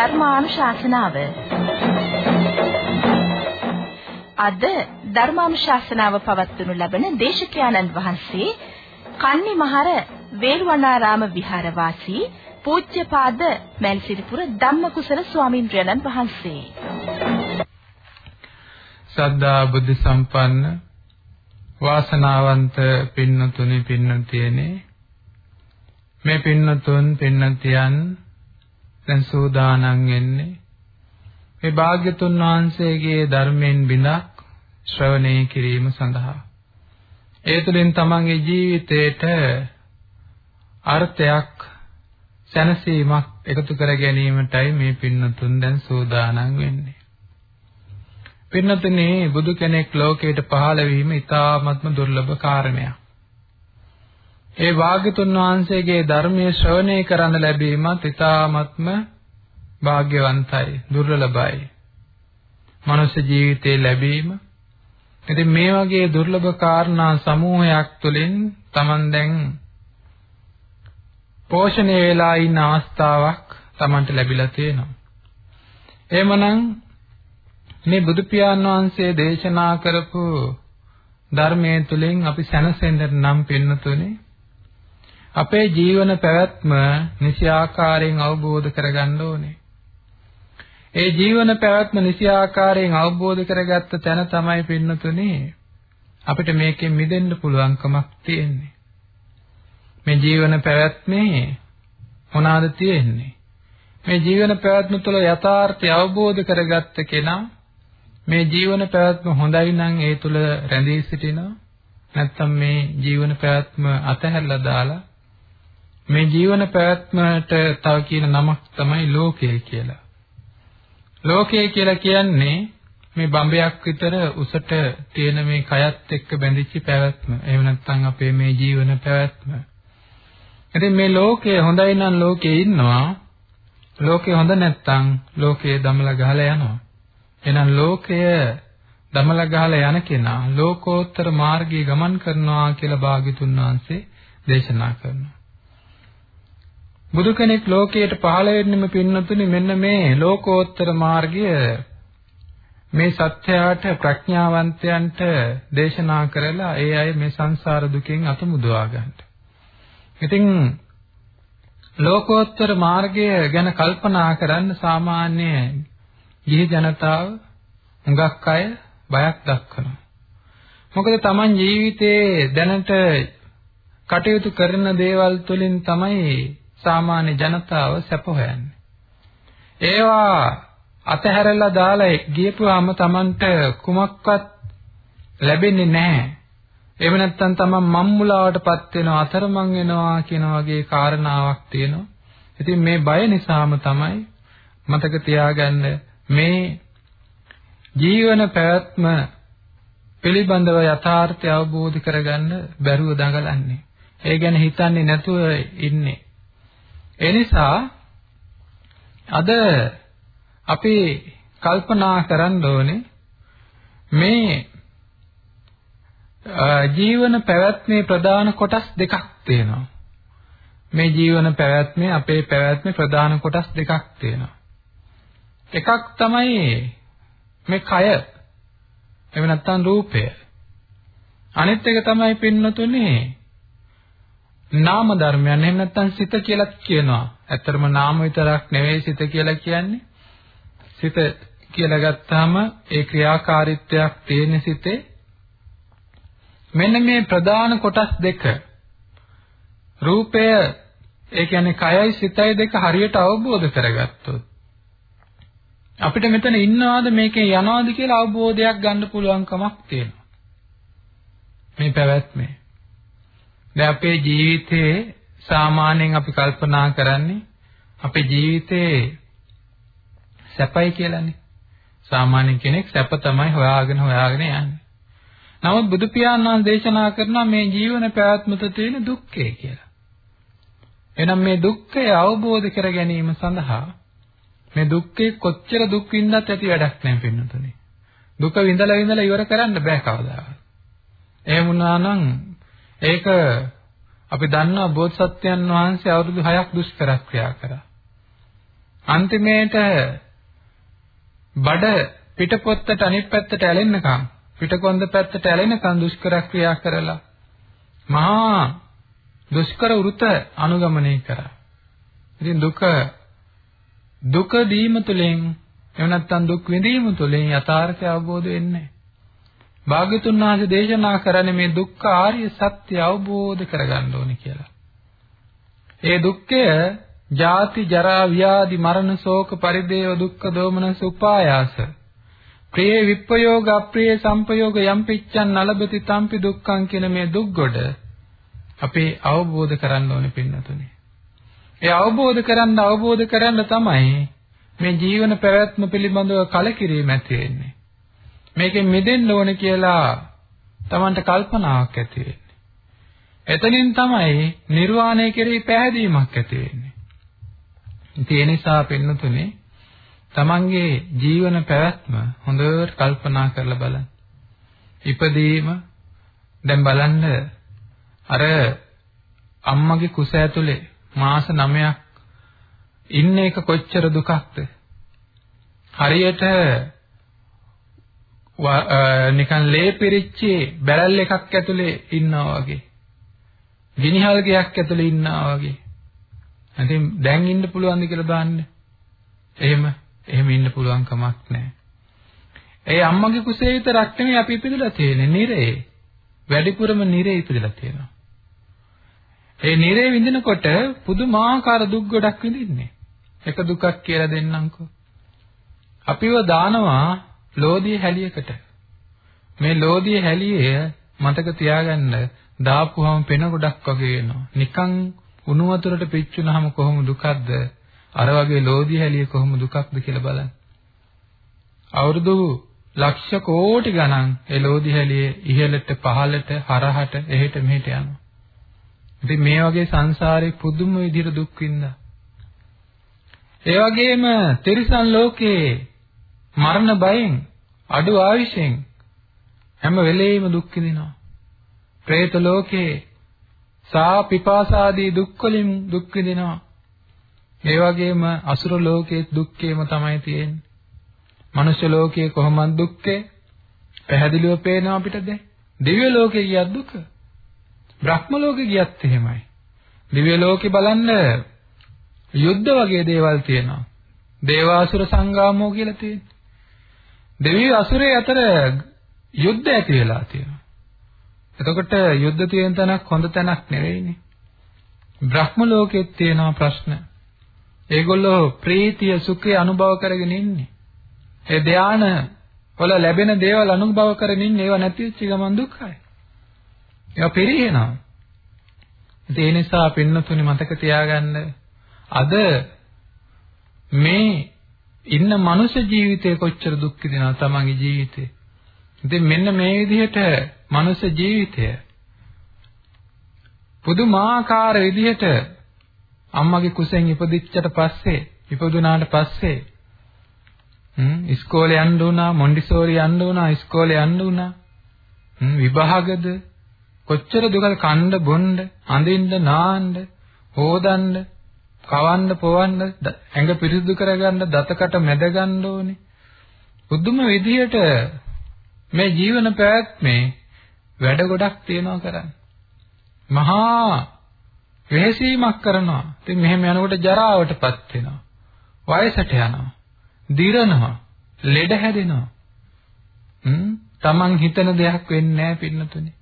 ධර්මානුශාසනාව අද ධර්මානුශාසනාව පවත්වනු ලබන දේශකයන්න් වහන්සේ කන්නිමහර වේළුවනාරාම විහාරවාසී පූජ්‍යපාද මල්සිරිපුර ධම්මකුසල ස්වාමින්ද්‍රයන්න් වහන්සේ. සද්ධා බුද්ධ සම්පන්න වාසනාවන්ත පින්නතුනි පින්නතියනේ මේ පින්නතුන් පින්නතියන් දැන් සූදානම් වෙන්නේ මේ භාග්‍යතුන් වහන්සේගේ ධර්මයෙන් බිඳක් ශ්‍රවණය කිරීම සඳහා ඒ තුළින් තමන්ගේ ජීවිතේට අර්ථයක් සැනසීමක් එකතු කර ගැනීමටයි මේ පින්නතුන් දැන් සූදානම් වෙන්නේ. පින්නතුනේ බුදු කෙනෙක් ලෝකයට පහළ වීම ඉතාමත්ම දුර්ලභ කාරණයක්. ඒ වාග්යතුන් වහන්සේගේ ධර්මයේ ශ්‍රවණය කරන්න ලැබීමත් ඉතාමත්ම වාග්යවන්තයි දුර්ලභයි. මනුෂ්‍ය ජීවිතේ ලැබීම ඉතින් මේ වගේ දුර්ලභ කාරණා සමූහයක් තුළින් Taman දැන් පෝෂණය වෙලා ඉන්න අවස්ථාවක් Tamanට ලැබිලා තියෙනවා. එහෙමනම් මේ බුදු පියාණන් වහන්සේ දේශනා කරපු ධර්මයේ තුලින් අපි සැනසෙන්න නම් පින්නතුනේ අපේ ජීවන පැවැත්ම නිසි ආකාරයෙන් අවබෝධ කරගන්න ඕනේ. ඒ ජීවන පැවැත්ම නිසි ආකාරයෙන් අවබෝධ කරගත්ත තැන තමයි පින්නතුනේ අපිට මේකෙන් මිදෙන්න පුළුවන්කමක් තියෙන්නේ. මේ ජීවන පැවැත්මේ මොනවාද තියෙන්නේ? මේ ජීවන පැවැත්ම තුළ යථාර්ථය අවබෝධ කරගත්ත කෙනා මේ ජීවන පැවැත්ම හොඳයි නම් ඒ තුළ රැඳී සිටිනවා. නැත්තම් මේ ජීවන පැවැත්ම අතහැරලා දාලා මේ ජීවන පැවැත්මට තව කියන නමක් තමයි ලෝකය කියලා. ලෝකය කියලා කියන්නේ මේ බඹයක් විතර උසට තියෙන මේ කයත් එක්ක බැඳිච්ච පැවැත්ම. එහෙම නැත්නම් අපේ මේ ජීවන පැවැත්ම. ඉතින් මේ ලෝකය හොඳයි නම් ලෝකේ ඉන්නවා. ලෝකේ හොඳ නැත්නම් ලෝකයේ දමලා ගහලා යනවා. එහෙනම් ලෝකය දමලා ගහලා යන කෙනා ලෝකෝත්තර මාර්ගයේ ගමන් කරනවා කියලා භාග්‍යතුන් වහන්සේ දේශනා කරනවා. බුදු කෙනෙක් ලෝකයට පහළ වෙන්නෙම පින්නතුනි මෙන්න මේ ලෝකෝත්තර මාර්ගය මේ සත්‍යයට ප්‍රඥාවන්තයන්ට දේශනා කරලා ඒ අය මේ සංසාර දුකෙන් අත මුදවා ගන්නට. ඉතින් ලෝකෝත්තර මාර්ගය ගැන කල්පනා කරන්න සාමාන්‍ය ගිහි ජනතාව හුඟක් අය බයක් දක්වනවා. මොකද Taman ජීවිතයේ දැනට කටයුතු කරන දේවල් තුළින් තමයි සාමාන්‍ය ජනතාව සැප හොයන්නේ. ඒවා අතහැරලා දාලා ගියපුවාම Tamanට කුමක්වත් ලැබෙන්නේ නැහැ. එහෙම නැත්නම් Taman මම්මුලාවටපත් වෙනවා අතරමං වෙනවා කියන වගේ කාරණාවක් තියෙනවා. ඉතින් මේ බය නිසාම තමයි මතක තියාගන්න මේ ජීවන පැවැත්ම පිළිබඳව යථාර්ථය අවබෝධ කරගන්න බැරුව දඟලන්නේ. ඒ ගැන හිතන්නේ නැතුව ඉන්නේ. ඒ නිසා අද අපි කල්පනා කරන්න ඕනේ මේ ජීවන පැවැත්මේ ප්‍රධාන කොටස් දෙකක් තියෙනවා. මේ ජීවන පැවැත්මේ අපේ පැවැත්මේ ප්‍රධාන කොටස් දෙකක් තියෙනවා. එකක් තමයි මේ කය. එහෙම නැත්නම් රූපය. අනිත් එක තමයි පින්නතුනේ නාම ධර්මයන් එහෙම නැත්නම් සිත කියලා කියනවා. ඇත්තටම නාම විතරක් නෙවෙයි සිත කියලා කියන්නේ. සිත කියලා ගත්තාම ඒ ක්‍රියාකාරීත්වයක් තියෙන සිතේ. මෙන්න මේ ප්‍රධාන කොටස් දෙක. රූපය ඒ කියන්නේ කයයි සිතයි දෙක හරියට අවබෝධ කරගත්තොත්. අපිට මෙතන ඉන්නවාද මේකේ යනවාද කියලා අවබෝධයක් ගන්න පුළුවන්කමක් තියෙනවා. මේ පැවැත්මේ. දැන් අපේ ජීවිතේ සාමාන්‍යයෙන් අපි කල්පනා කරන්නේ අපේ ජීවිතේ සැපයි කියලානේ. සාමාන්‍ය කෙනෙක් සැප තමයි හොයාගෙන හොයාගෙන යන්නේ. නමුත් බුදු පියාණන් දේශනා කරනවා මේ ජීවන පැවැත්මත තියෙන දුක්ඛය කියලා. එහෙනම් මේ දුක්ඛය අවබෝධ කර ගැනීම සඳහා මේ දුක්ඛේ කොච්චර දුක් විඳත් ඇති වැඩක් නැහැ පින්නතුනේ. දුක විඳලා විඳලා ඉවර කරන්න බෑ කවදාවත්. එහෙම වුණා නම් ඒක අපි දන්නවා බෝධිසත්වයන් වහන්සේ අවුරුදු 6ක් දුෂ්කර ක්‍රියා කරා. අන්තිමේට බඩ පිටපොත්තට අනිත් පැත්තට ඇලෙන්නකම් පිටකොන්ද පැත්තට ඇලෙනකම් දුෂ්කර ක්‍රියා කරලා මහා දුෂ්කර වෘත අනුගමනය කරා. ඉතින් දුක දුක දීම තුළින් එහෙම නැත්නම් දුක් විඳීම තුළින් යථාර්ථය අවබෝධ වෙන්නේ භාග්‍යතුන් වහන්සේ දේශනා කරන්නේ මේ දුක්ඛ ආර්ය සත්‍ය අවබෝධ කරගන්න ඕනේ කියලා. ඒ දුක්ඛය ජාති ජරා ව්‍යාධි මරණ ශෝක පරිදේව දුක්ඛ දෝමනස උපායාස ප්‍රිය විප්පයෝග අප්‍රිය සංපයෝග යම් පිච්ඡන් නලබති තම්පි දුක්ඛං කියන මේ දුක් ගොඩ අපේ අවබෝධ කරන්න ඕනේ පින්නතුනේ. ඒ අවබෝධ කරන්න අවබෝධ කරන්න තමයි මේ ජීවන පැවැත්ම පිළිබඳව කලකිරීම ඇති වෙන්නේ. මේකෙන් මිදෙන්න ඕනේ කියලා Tamanට කල්පනාවක් ඇති වෙන්නේ. එතනින් තමයි නිර්වාණය කෙරෙහි පැහැදීමක් ඇති වෙන්නේ. ඒ නිසා පින්නතුනේ තමන්ගේ ජීවන පැවැත්ම හොඳට කල්පනා කරලා බලන්න. ඉපදීම දැන් බලන්න අර අම්මගේ කුස ඇතුලේ මාස 9ක් ඉන්න එක කොච්චර දුකක්ද? හරියට නිකන් ලේ පිරිච්ච බැරල් එකක් ඇතුලේ ඉන්නවා වගේ. ගිනිහල් ගයක් ඇතුලේ ඉන්නවා වගේ. ඉතින් දැන් ඉන්න පුළුවන්ද කියලා බලන්න. එහෙම එහෙම ඉන්න පුළුවන් කමක් නැහැ. ඒ අම්මගේ කුසේ විතරක් නෙමෙයි අපි ඉපදලා තියෙන්නේ නිරේ. වැඩිපුරම නිරේ ඉපදලා තියෙනවා. ඒ නිරේ විඳිනකොට පුදුමාකාර දුක් ගොඩක් විඳින්නේ. එක දුකක් කියලා දෙන්නම්කෝ. අපිව දානවා ලෝධිය හැලියකට. මේ ලෝධිය හැලිය මතක තියාගන්න දාපුවම පෙන ගොඩක් වගේ වෙනවා. නිකන් උණු වතුරට පිච්චුනහම කොහොම දුකක්ද? අර වගේ ලෝධිය හැලිය කොහොම දුකක්ද කියලා බලන්න. අවුරුදු ලක්ෂ කෝටි ගණන් ඒ ලෝධිය හැලිය ඉහළට පහළට හරහට එහෙට මෙහෙට යනවා. ඉතින් මේ වගේ සංසාරේ පුදුම විදිහට දුක් විඳා. ඒ වගේම තිරිසන් ලෝකේ මරණ බයෙන් අඩු ආයුෂෙන් හැම වෙලෙම දුක් විඳිනවා. പ്രേත ලෝකේ සා පිපාසාදී දුක් වලින් දුක් විඳිනවා. ඒ වගේම අසුර ලෝකයේ දුක්ඛේම තමයි තියෙන්නේ. මනුෂ්‍ය ලෝකයේ කොහොමද දුක්ඛේ? පැහැදිලිව පේනවා අපිට දැන්. දිව්‍ය ලෝකේ කියත් දුක. බ්‍රහ්ම ලෝකේ ගියත් එහෙමයි. දිව්‍ය ලෝකේ බලන්න යුද්ධ වගේ දේවල් තියෙනවා. දේවාසුර සංගාමෝ කියලා තියෙනවා. දෙවියෝ අසුරේ අතර යුද්ධ ඇති වෙලා තියෙනවා. එතකොට යුද්ධ තියෙන තැනක් හොඳ තැනක් නෙවෙයිනේ. බ්‍රහ්ම ලෝකෙත් තියෙනවා ප්‍රශ්න. ඒගොල්ලෝ ප්‍රීතිය සුඛය අනුභව කරගෙන ඉන්නේ. ඒ ධාන වල ලැබෙන දේවල් අනුභව කරගෙන ඉන්නේ ඒවා නැති වෙච්ච ගමන් දුක්ඛයි. ඒවා පෙරිහෙනවා. ඒ නිසා පින්නතුනි මතක තියාගන්න අද මේ ඉන්න මනුෂ්‍ය ජීවිතේ කොච්චර දුක් විඳිනවද තමන්ගේ ජීවිතේ. ඉතින් මෙන්න මේ විදිහට මනුෂ්‍ය ජීවිතය පුදුමාකාර විදිහට අම්මගේ කුසෙන් ඉපදිච්චට පස්සේ ඉපදුනාට පස්සේ හ්ම් ඉස්කෝලේ යන්න උනා මොන්ඩිසෝරි යන්න උනා ඉස්කෝලේ යන්න උනා හ්ම් විභාගද කොච්චර දුකද කන්න බොන්න අඳින්න නාන්න හොදන්න කවන්න පොවන්න ඇඟ පිරිසිදු කරගන්න දතකට මැද ගන්න ඕනේ. බුදුම විදියට මේ ජීවන පැවැත්මේ වැඩ ගොඩක් තියෙනවා කරන්න. මහා වෙහසීමක් කරනවා. ඉතින් මෙහෙම යනකොට ජරාවටපත් වෙනවා. වයසට යනවා. දිරනවා. ලෙඩ හැදෙනවා. හ්ම්? Taman හිතන දෙයක් වෙන්නේ නැහැ පින්නතුනේ.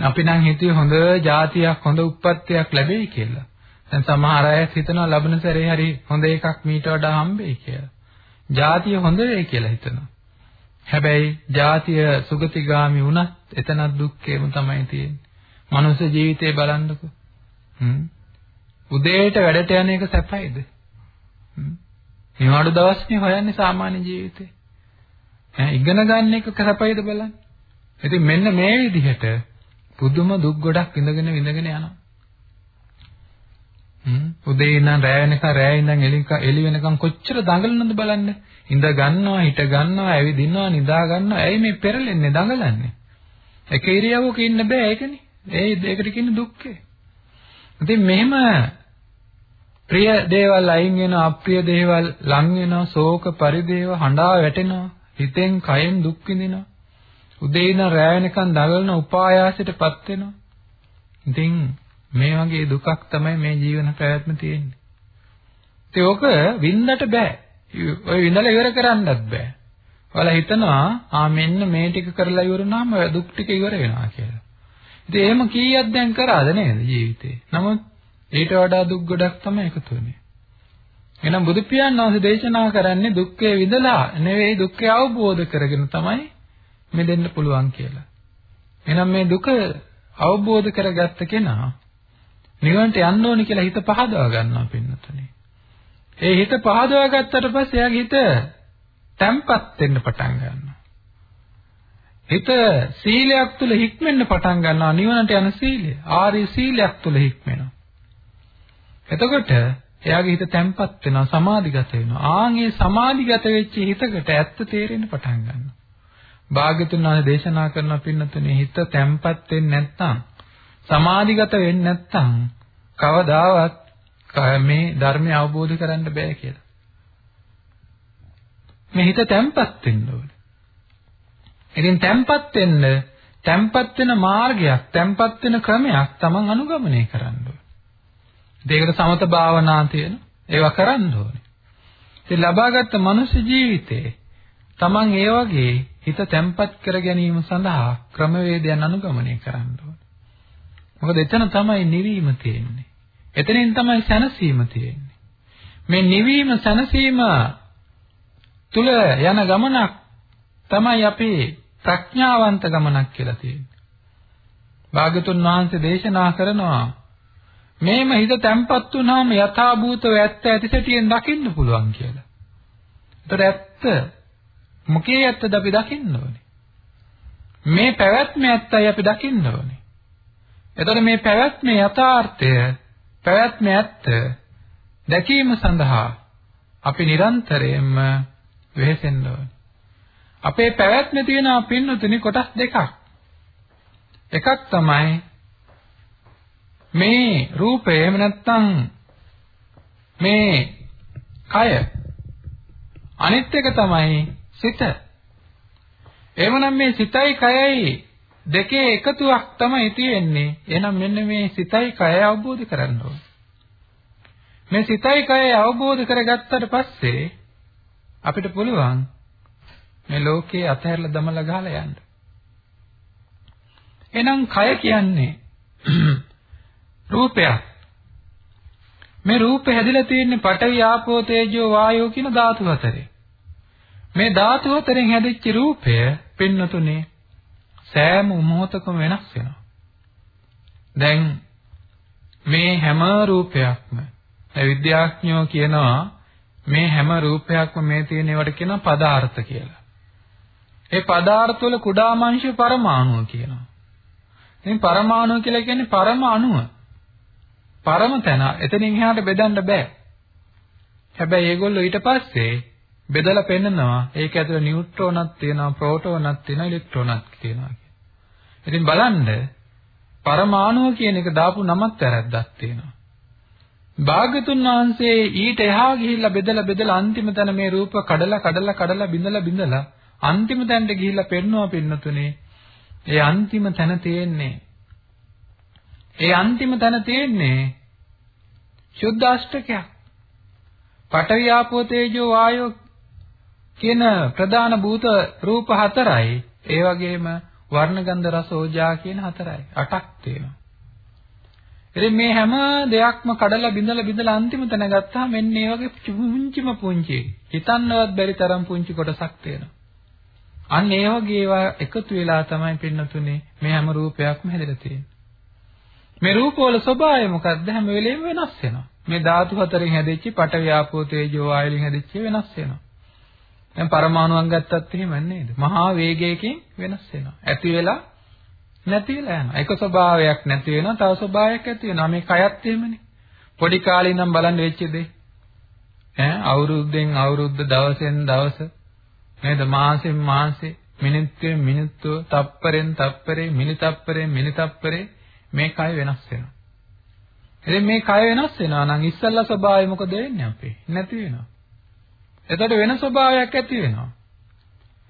අපි නම් හිතුවේ හොඳ જાතියක් හොඳ උප්පත්තියක් ලැබෙයි කියලා. දැන් සමහර අය හිතනවා ලබන සැරේ හරි හොඳ එකක් මීට වඩා හම්බෙයි කියලා. જાතිය හොඳ වෙයි කියලා හිතනවා. හැබැයි જાතිය සුගතිගාමි වුණත් එතනත් දුක්ඛේම තමයි තියෙන්නේ. මනුෂ්‍ය ජීවිතේ බලන්නකෝ. හ්ම්. උදේට වැඩට යන එක සැපයිද? හ්ම්. නිවාඩු දවස්නේ හොයන්නේ සාමාන්‍ය ජීවිතේ. ඈ ඉගෙන ගන්න එක සැපයිද බලන්න. ඉතින් මෙන්න මේ විදිහට පුදුම දුක් ගොඩක් විඳගෙන විඳගෙන යනවා. හ්ම් උදේ ඉඳන් රෑ වෙනකන් රෑ ඉඳන් එළි වෙනකන් කොච්චර දඟලනද බලන්න. ඉඳ ගන්නවා, හිට ගන්නවා, ඇවිදිනවා, නිදා ගන්නවා. ඇයි මේ පෙරලෙන්නේ දඟලන්නේ? එක ඉරියව්වක ඉන්න බෑ ඒකනේ. ඒ ඒකට කියන්නේ දුක්ඛය. ඉතින් මෙහෙම ප්‍රිය දේවල් අයින් වෙනවා අප්‍රිය දේවල් ලං වෙනවා ශෝක පරිදේව හඬා වැටෙනවා හිතෙන් කයෙන් දුක් විඳිනවා උදේ ඉඳන් රැ වෙනකන් දඟලන උපායාසයටපත් වෙනවා ඉතින් මේ වගේ දුකක් තමයි මේ ජීවන ප්‍රයත්න තියෙන්නේ. ඉතින් ඕක වින්දට බෑ. ඔය විඳලා ඉවර කරන්නත් බෑ. ඔයාලා හිතනවා ආ මෙන්න මේ ටික කරලා ඉවරුනාම දුක් ටික ඉවර වෙනවා කියලා. ඉතින් එහෙම කීයක් දැන් කරාද නේද ජීවිතේ? නමුත් ඊට වඩා දුක් ගොඩක් තමයි එකතු වෙන්නේ. එහෙනම් බුදු පියාණන් වහන්සේ දේශනා කරන්නේ දුක්ඛය විඳලා නෙවෙයි දුක්ඛය අවබෝධ කරගෙන තමයි මෙදෙන්න පුළුවන් කියලා. එහෙනම් මේ දුක අවබෝධ කරගත්ත කෙනා නිවන්ට යන්න ඕනි කියලා හිත පහදවා ගන්නවා පින්නතුනේ. ඒ හිත පහදවා ගත්තට පස්සේ එයාගේ හිත තැම්පත් වෙන්න පටන් ගන්නවා. හිත සීලයක් තුල හික්මෙන්න පටන් ගන්නවා නිවනට යන සීලය. ආර්ය සීලයක් තුල හික්මෙනවා. එතකොට එයාගේ හිත තැම්පත් වෙනවා සමාධිගත වෙනවා. ආන් මේ සමාධිගත වෙච්ච හිතකට ඇත්ත තේරෙන්න පටන් ගන්නවා. භාග්‍යතුන් වහන්සේ දේශනා කරන පින්නතුනේ හිත තැම්පත් වෙන්නේ නැත්නම් සමාධිගත වෙන්නේ නැත්නම් කවදාවත් මේ ධර්මය අවබෝධ කරන්න බෑ කියලා. මේ හිත තැම්පත් වෙන්න ඕනේ. ඉතින් තැම්පත් වෙන්න තැම්පත් වෙන මාර්ගයක්, තැම්පත් වෙන ක්‍රමයක් Taman අනුගමනය කරන්න ඕනේ. ඒකට සමත භාවනා තියෙන ඒවා කරන්න ඕනේ. ඉතින් ලබාගත් මනුෂ්‍ය ජීවිතේ Taman ඒ වගේ හිත තැම්පත් කර ගැනීම සඳහා ක්‍රමවේදයන් අනුගමනය කරන්න ඕනේ. මොකද එතන තමයි නිවීම තියෙන්නේ. එතනින් තමයි සැනසීම තියෙන්නේ. මේ නිවීම සැනසීම තුල යන ගමනක් තමයි අපේ ප්‍රඥාවන්ත ගමනක් කියලා තියෙන්නේ. භාගතුන් වහන්සේ දේශනා කරනවා මේම හිත තැම්පත් වුණාම යථා භූතව ඇත්ත ඇති සැටියෙන් දකින්න පුළුවන් කියලා. ඒතර ඇත්ත මොකේ ඇත්තද අපි දකින්න ඕනේ? මේ පැවැත්ම ඇත්තයි අපි දකින්න ඕනේ. එතකොට මේ පැවැත්මේ යථාර්ථය පැවැත්ම ඇත්ත දැකීම සඳහා අපි නිරන්තරයෙන්ම වෙහෙසෙන්න ඕනේ. අපේ පැවැත්මේ තියෙන පින්නතුනි කොටස් දෙකක්. එකක් තමයි මේ රූපය එහෙම නැත්නම් මේ කය අනිත් එක තමයි සිත. එහෙමනම් මේ සිතයි කයයි දෙකේ එකතුවක් තමයි තියෙන්නේ. එහෙනම් මෙන්න මේ සිතයි කය අවබෝධ කරගන්න ඕනේ. මේ සිතයි කය අවබෝධ කරගත්තට පස්සේ අපිට පුළුවන් මේ ලෝකේ අතහැරලා දමලා ගහලා යන්න. එහෙනම් කය කියන්නේ රූපයක්. මේ රූපේ හැදිලා තියෙන්නේ පඨවි ආපෝ තේජෝ වායෝ කියන ධාතු හතරේ. මේ ධාතු හතරෙන් හැදිච්ච රූපය පින්නතුනේ සෑම මොහොතකම වෙනස් වෙනවා. දැන් මේ හැම රූපයක්ම විද්‍යාඥයෝ කියනවා මේ හැම රූපයක්ම මේ තියෙන ඒවට කියනවා පදාර්ථ කියලා. ඒ පදාර්ථ වල කුඩාම අංශය පරමාණුව කියනවා. ඉතින් පරමාණුව කියලා කියන්නේ පරම අණුව. පරම තැන එතනින් එහාට බෙදන්න බෑ. හැබැයි ඒගොල්ලෝ ඊට පස්සේ බෙදලා පෙන්නනවා ඒක ඇතුළේ නියුට්‍රෝනක් තියෙනවා ප්‍රෝටෝනක් තියෙනවා ඉලෙක්ට්‍රෝනක් තියෙනවා ඉතින් බලන්න පරමාණුව කියන එක දාපු නමත් වැරද්දක් තියෙනවා. භාග්‍යතුන් වහන්සේ ඊට එහා ගිහිල්ලා බෙදලා බෙදලා අන්තිම තැන මේ රූප කඩලා කඩලා කඩලා බිඳලා බිඳලා අන්තිම තැනට ගිහිල්ලා පෙන්නවා පින්නතුනේ. ඒ අන්තිම තැන තියෙන්නේ ඒ අන්තිම තැන තියෙන්නේ ශුද්ධාෂ්ටකයක්. පඨවි ආපෝ තේජෝ වායෝ කියන ප්‍රධාන භූත රූප හතරයි ඒ වගේම වර්ණ ගන්ධ රස ඕජා කියන හතරයි අටක් තියෙනවා. ඉතින් මේ හැම දෙයක්ම කඩලා බිඳලා බිඳලා අන්තිම තැන ගත්තාම මෙන්න මේ වගේ පුංචිම පුංචි හිතන්නවත් බැරි තරම් පුංචි කොටසක් තියෙනවා. අන්න ඒ වගේ ඒවා එකතු වෙලා තමයි පින්නතුනේ මේ හැම රූපයක්ම හැදලා තියෙන්නේ. මේ රූපවල ස්වභාවය මොකක්ද හැම වෙලෙම වෙනස් වෙනවා. මේ ධාතු හතරෙන් හැදෙච්ච පඨවි ආපෝ තේජෝ වායුලින් හැදෙච්ච වෙනස් වෙනවා. දැන් පරමාණුන් ගත්තත් එහෙම නේද? මහා වේගයකින් වෙනස් වෙනවා. ඇති වෙලා නැති වෙලා යනවා. එක ස්වභාවයක් නැති වෙනවා, තව ස්වභාවයක් ඇති වෙනවා. මේ කයත් එහෙමනේ. පොඩි කාලේ ඉඳන් බලන්න වෙච්ච දේ. ඈ අවුරුද්දෙන් අවුරුද්ද දවසෙන් දවස නේද? මාසෙන් මාසේ මිනිත්තුවෙන් මිනිත්තුව, තප්පරෙන් තප්පරේ, මිලි තප්පරෙන් මිලි තප්පරේ මේ කය වෙනස් වෙනවා. ඉතින් මේ කය වෙනස් වෙනවා නම් ඉස්සල්ලා ස්වභාවය මොකද වෙන්නේ අපේ? නැති වෙනවා. එතකොට වෙන ස්වභාවයක් ඇති වෙනවා.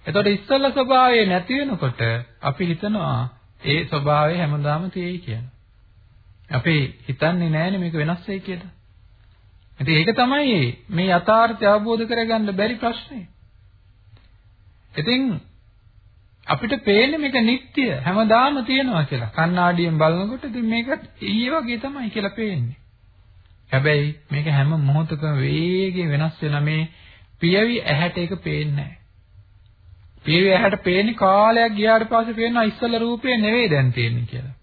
එතකොට ඉස්සල්ලා ස්වභාවය නැති වෙනකොට අපි හිතනවා ඒ ස්වභාවය හැමදාම තියෙයි කියලා. අපි හිතන්නේ නැහැනේ මේක වෙනස් වෙයි කියලා. ඉතින් ඒක තමයි මේ යථාර්ථය අවබෝධ කරගන්න බැරි ප්‍රශ්නේ. ඉතින් අපිට පේන්නේ මේක නිට්ටය හැමදාම තියෙනවා කියලා. කණ්ණාඩියෙන් බලනකොට ඉතින් මේක ඊයේ වගේ තමයි කියලා පේන්නේ. හැබැයි මේක හැම මොහොතකම වේගෙන් වෙනස් වෙන මේ පියවි ඇහැට ඒක පේන්නේ නැහැ. පියවි ඇහැට පේන්නේ කාලයක් ගියාට පස්සේ පේනවා ඉස්සල රූපේ නෙවෙයි දැන් තියෙන්නේ කියලා.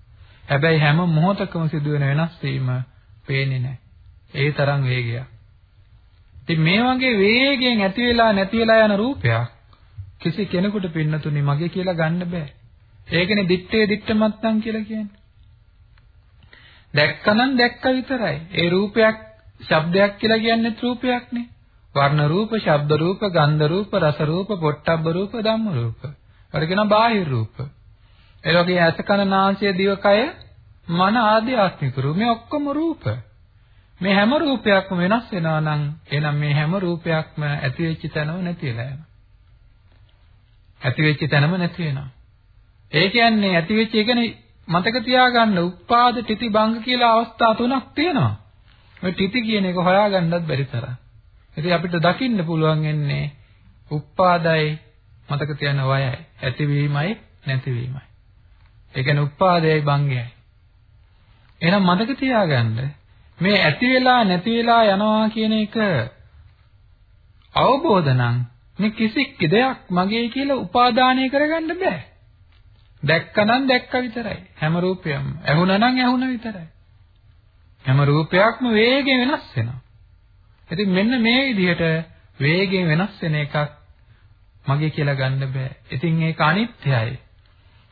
හැබැයි හැම මොහොතකම සිදුවෙන වෙනස් වීම පේන්නේ නැහැ. ඒ තරම් වේගයක්. ඉතින් මේ වගේ වේගයෙන් ඇති වෙලා නැති වෙලා යන රූපයක් කිසි කෙනෙකුට පින්නතුනි මගේ කියලා ගන්න බෑ. ඒකනේ දිත්තේ දිත්තමත්තන් කියලා කියන්නේ. දැක්කනම් දැක්ක විතරයි. ඒ රූපයක් ශබ්දයක් කියලා කියන්නේ රූපයක්නේ. වර්ණ රූප, ශබ්ද රූප, ගන්ධ රූප, රස රූප, පොට්ටබ්බ රූප, ධම්ම රූප. ඒකට කියනවා බාහිර රූප. ඒ වගේ ඇස කන නාසය දිවකය මන ආධ්‍යාත්මික රූප. මේ ඔක්කොම රූප. මේ හැම රූපයක්ම වෙනස් වෙනවා නම් එහෙනම් මේ හැම රූපයක්ම ඇති වෙච්ච තැනම නැති වෙලා යනවා. ඇති වෙච්ච තැනම නැති වෙනවා. ඒ කියන්නේ ඇති වෙච්ච එකනේ මතක තියාගන්න උපාද තිති භංග කියලා අවස්ථා තුනක් තියෙනවා. ඔය තිති කියන එක හොයාගන්නත් බැරි තරම්. ඉතින් අපිට දකින්න පුළුවන් වෙන්නේ උපාදයි මතක තියන්න වයයි ඇතිවීමයි නැතිවීමයි. ඒ කියන්නේ උපාදයයි භංගයයි. එහෙනම් මතක තියාගන්න මේ ඇති වෙලා නැති වෙලා යනවා කියන එක අවබෝධ නම් මේ කිසි දෙයක් මගේ කියලා උපාදානය කරගන්න බෑ. දැක්කනම් දැක්ක විතරයි. හැම රූපයක්ම. ඇහුණනම් ඇහුණ විතරයි. හැම රූපයක්ම වේගයෙන් වෙනස් වෙනවා. ඉතින් මෙන්න මේ විදිහට වේගයෙන් වෙනස් වෙන එකක් මගේ කියලා ගන්න බෑ. ඉතින් ඒක අනිත්‍යයි.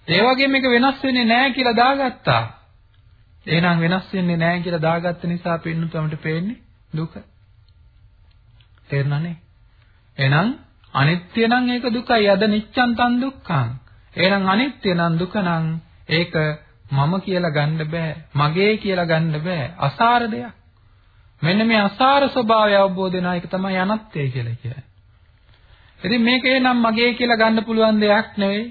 ඒ වගේම මේක වෙනස් වෙන්නේ නැහැ කියලා දාගත්තා. එහෙනම් වෙනස් වෙන්නේ නැහැ කියලා දාගත්ත නිසා පින්නතුමට පේන්නේ දුක. තේරුණානේ? එහෙනම් අනිත්‍ය නම් ඒක දුකයි. අද නිච්ඡන් තන් දුක්ඛං. එහෙනම් අනිත්‍ය නම් දුක නම් ඒක මම කියලා ගන්න බෑ. මගේ කියලා ගන්න බෑ. අසාර දෙයක්. මෙන්න මේ අසාර ස්වභාවය අවබෝධ වෙන එක තමයි අනත්ය කියලා කියන්නේ. ඉතින් මේක එනම් මගේ කියලා ගන්න පුළුවන් දෙයක් නෙවෙයි.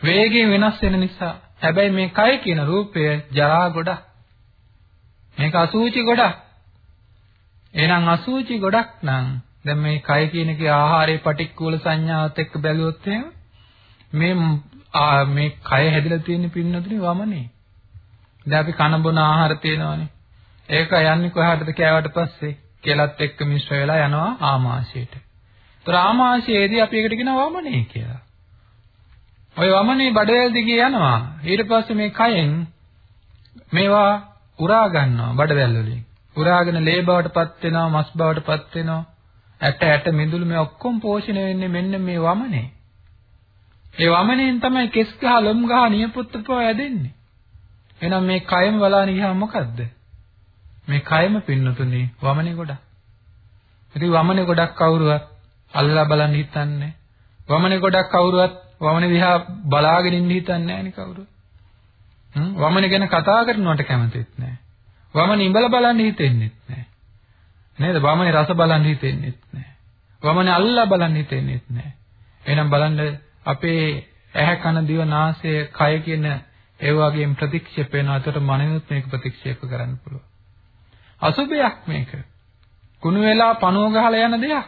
වේගයෙන් වෙනස් වෙන නිසා. හැබැයි මේ කය කියන රූපය ජරා ගොඩක්. මේක අසූචි ගොඩක්. එහෙනම් අසූචි ගොඩක් නම් දැන් මේ කය කියන එකේ ආහාරයේ පටික්කුල සංඥාවත් එක්ක බැලුවොත් එහෙම මේ මේ කය හැදිලා තියෙන පින්නතුනේ වමනේ. දැන් අපි කන බොන ආහාර තියෙනවානේ. ඒක යන්නේ කොහාටද කෑවට පස්සේ කෙලත් එක්ක මිශ්‍ර වෙලා යනවා ආමාශයට. ඒතර ආමාශයේදී අපි ඒකට කියනවා වමනේ කියලා. ඔය වමනේ බඩවැල් දිගේ යනවා. ඊට පස්සේ මේ කයෙන් මේවා උරා ගන්නවා බඩවැල් වලින්. උරාගෙන ලේ බවට පත් වෙනවා, මස් බවට පත් වෙනවා. ඇට ඇට මිදුළු මේ ඔක්කොම පෝෂණය වෙන්නේ මෙන්න මේ වමනේ. ඒ වමනෙන් තමයි කෙස් ගහ ලොම් ගහ නියපොත්තපව ඇදෙන්නේ. එහෙනම් මේ කයම බලාන ගියාම මොකද්ද? මේ කයම පින්නතුනේ වමනේ ගොඩක්. ඉතින් වමනේ ගොඩක් කවුරුවත් අල්ලලා බලන්න හිතන්නේ වමනේ ගොඩක් කවුරුවත් වමනේ දිහා බලාගෙන ඉන්න හිතන්නේ නැහැ නේ කවුරුත්. හ්ම් වමනේ ගැන කතා කරනවට කැමතිත් නැහැ. වමනේ ඉඹලා බලන්න හිතෙන්නෙත් නැහැ. නේද? වමනේ රස බලන්න හිතෙන්නේ නැහැ. වමනේ අල්ලලා බලන්න හිතෙන්නේ නැහැ. එහෙනම් බලන්න අපේ ඇහැ කන දිව නාසය කය කියන ඒ වගේම ප්‍රතික්ෂේප වෙනවා. ඒකට මනෙනුත් මේක ප්‍රතික්ෂේප කරන්න පුළුවන්. අසුබයක් මේක. කුණු වෙලා පණුව ගහලා යන දෙයක්.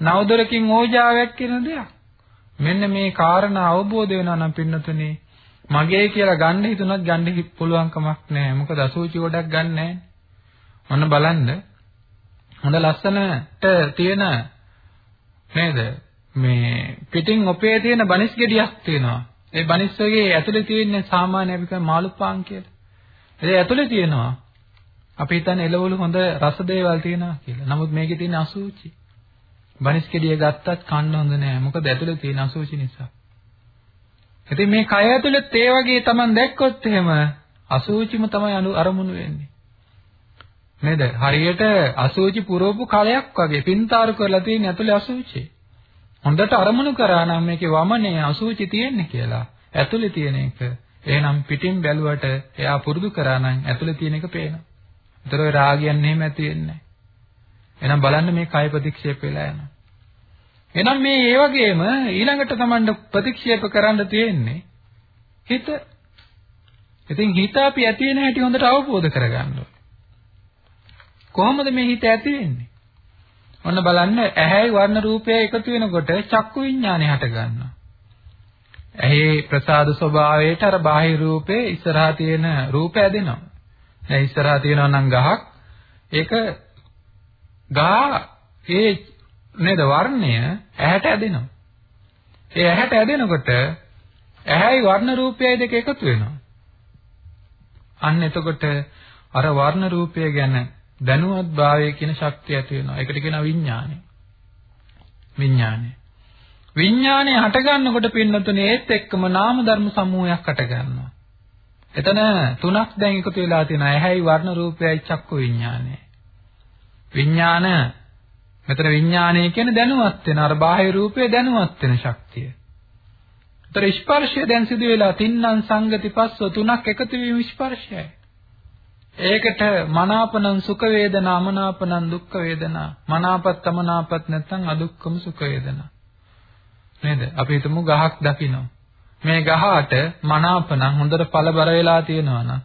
නවදොරකින් ඕජාවක් කියන දෙයක්. මෙන්න මේ කාරණා අවබෝධ වෙනවා නම් පින්නතුනේ මගේ කියලා ගන්න හිතුණත් ගන්න පුළුවන් කමක් නැහැ. මොකද අසුචි ගොඩක් ගන්න නැහැ. ඔන්න බලන්න හොඳ ලස්සනට තියෙන නේද මේ පිටින් ඔපේ තියෙන බනිස් ගෙඩියක් තියෙනවා. ඒ බනිස් වගේ ඇතුලේ තියෙන සාමාන්‍ය අපි කියන මාළුපාන් කියලා. ඒ ඇතුලේ තියෙනවා අපි හිතන්නේ එළවලු හොඳ රස දේවල් තියෙනවා කියලා. නමුත් මේකේ තියෙන අසුචි. බනිස් ගෙඩිය ගත්තත් කන්න හොඳ නෑ. මොකද ඇතුලේ තියෙන අසුචි නිසා. ඉතින් මේ කය ඇතුලේ තේ වගේ Taman දැක්කොත් එහෙම අසුචිම තමයි අරමුණු වෙන්නේ. නේද? හරියට අසුචි පුරවපු කලයක් වගේ පින්තාරු කරලා තියෙන ඇතුලේ අසුචි. හොඳට අරමුණු කරා නම් මේකේ වමනේ අසුචි තියෙන්නේ කියලා. ඇතුලේ තියෙන එක. එහෙනම් පිටින් බැලුවට එයා පුරුදු කරා නම් ඇතුලේ තියෙන එක පේනවා. ඒතර ඔය රාගයන් එහෙම ඇති වෙන්නේ නැහැ. එහෙනම් බලන්න මේ කය ප්‍රතික්ෂේප වෙලා යනවා. එහෙනම් මේ ඒ වගේම ඊළඟට Tamanට ප්‍රතික්ෂේප කරන්න තියෙන්නේ හිත. ඉතින් හිත අපි ඇති වෙන හැටි හොඳට අවබෝධ කරගන්න ඕනේ. කොහොමද මේ හිත ඇති වෙන්නේ? ඔන්න බලන්න ඇහැයි වර්ණ රූපය එකතු වෙනකොට චක්කු විඥානය හට ගන්නවා. ඇහි ප්‍රසාද ස්වභාවයට අර බාහිර රූපේ ඉස්සරහා තියෙන රූපය ඇදෙනවා. දැන් ඉස්සරහා තියෙනවා නම් ගහක් ඒක ගහ ඒ නේද වර්ණය ඇහැට ඇදෙනවා. ඒ ඇහැට ඇදෙනකොට ඇහැයි වර්ණ රූපයයි දෙක එකතු වෙනවා. අන්න එතකොට අර වර්ණ රූපය ගැන දැනුවත් භාවය කියන ශක්තිය ඇති වෙනවා. ඒකට කියනවා විඥානය. විඥානය. විඥානය හට ගන්නකොට පින්නතුනේ ඒත් එක්කම නාම ධර්ම සමූහයක් හට ගන්නවා. එතන තුනක් දැන් එකතු වෙලා තියෙනවා. ඇහැයි වර්ණ රූපයයි චක්කු විඥානය. විඥාන මෙතන විඥානය කියන්නේ දැනුවත් වෙන අර බාහිර රූපේ දැනුවත් වෙන ශක්තිය. ඒතර ස්පර්ශය දැන් සිදු වෙලා තින්නම් සංගති පස්සෝ තුනක් එකතු වීම ස්පර්ශයයි. ඒකට මනාපනං සුඛ වේදනා අමනාපනං දුක්ඛ වේදනා මනාපත් අමනාපත් නැත්නම් අදුක්ඛම සුඛ වේදනා නේද අපි හිතමු ගහක් දකිනවා මේ ගහට මනාපනං හොඳට පළබර වෙලා තියෙනවා නම්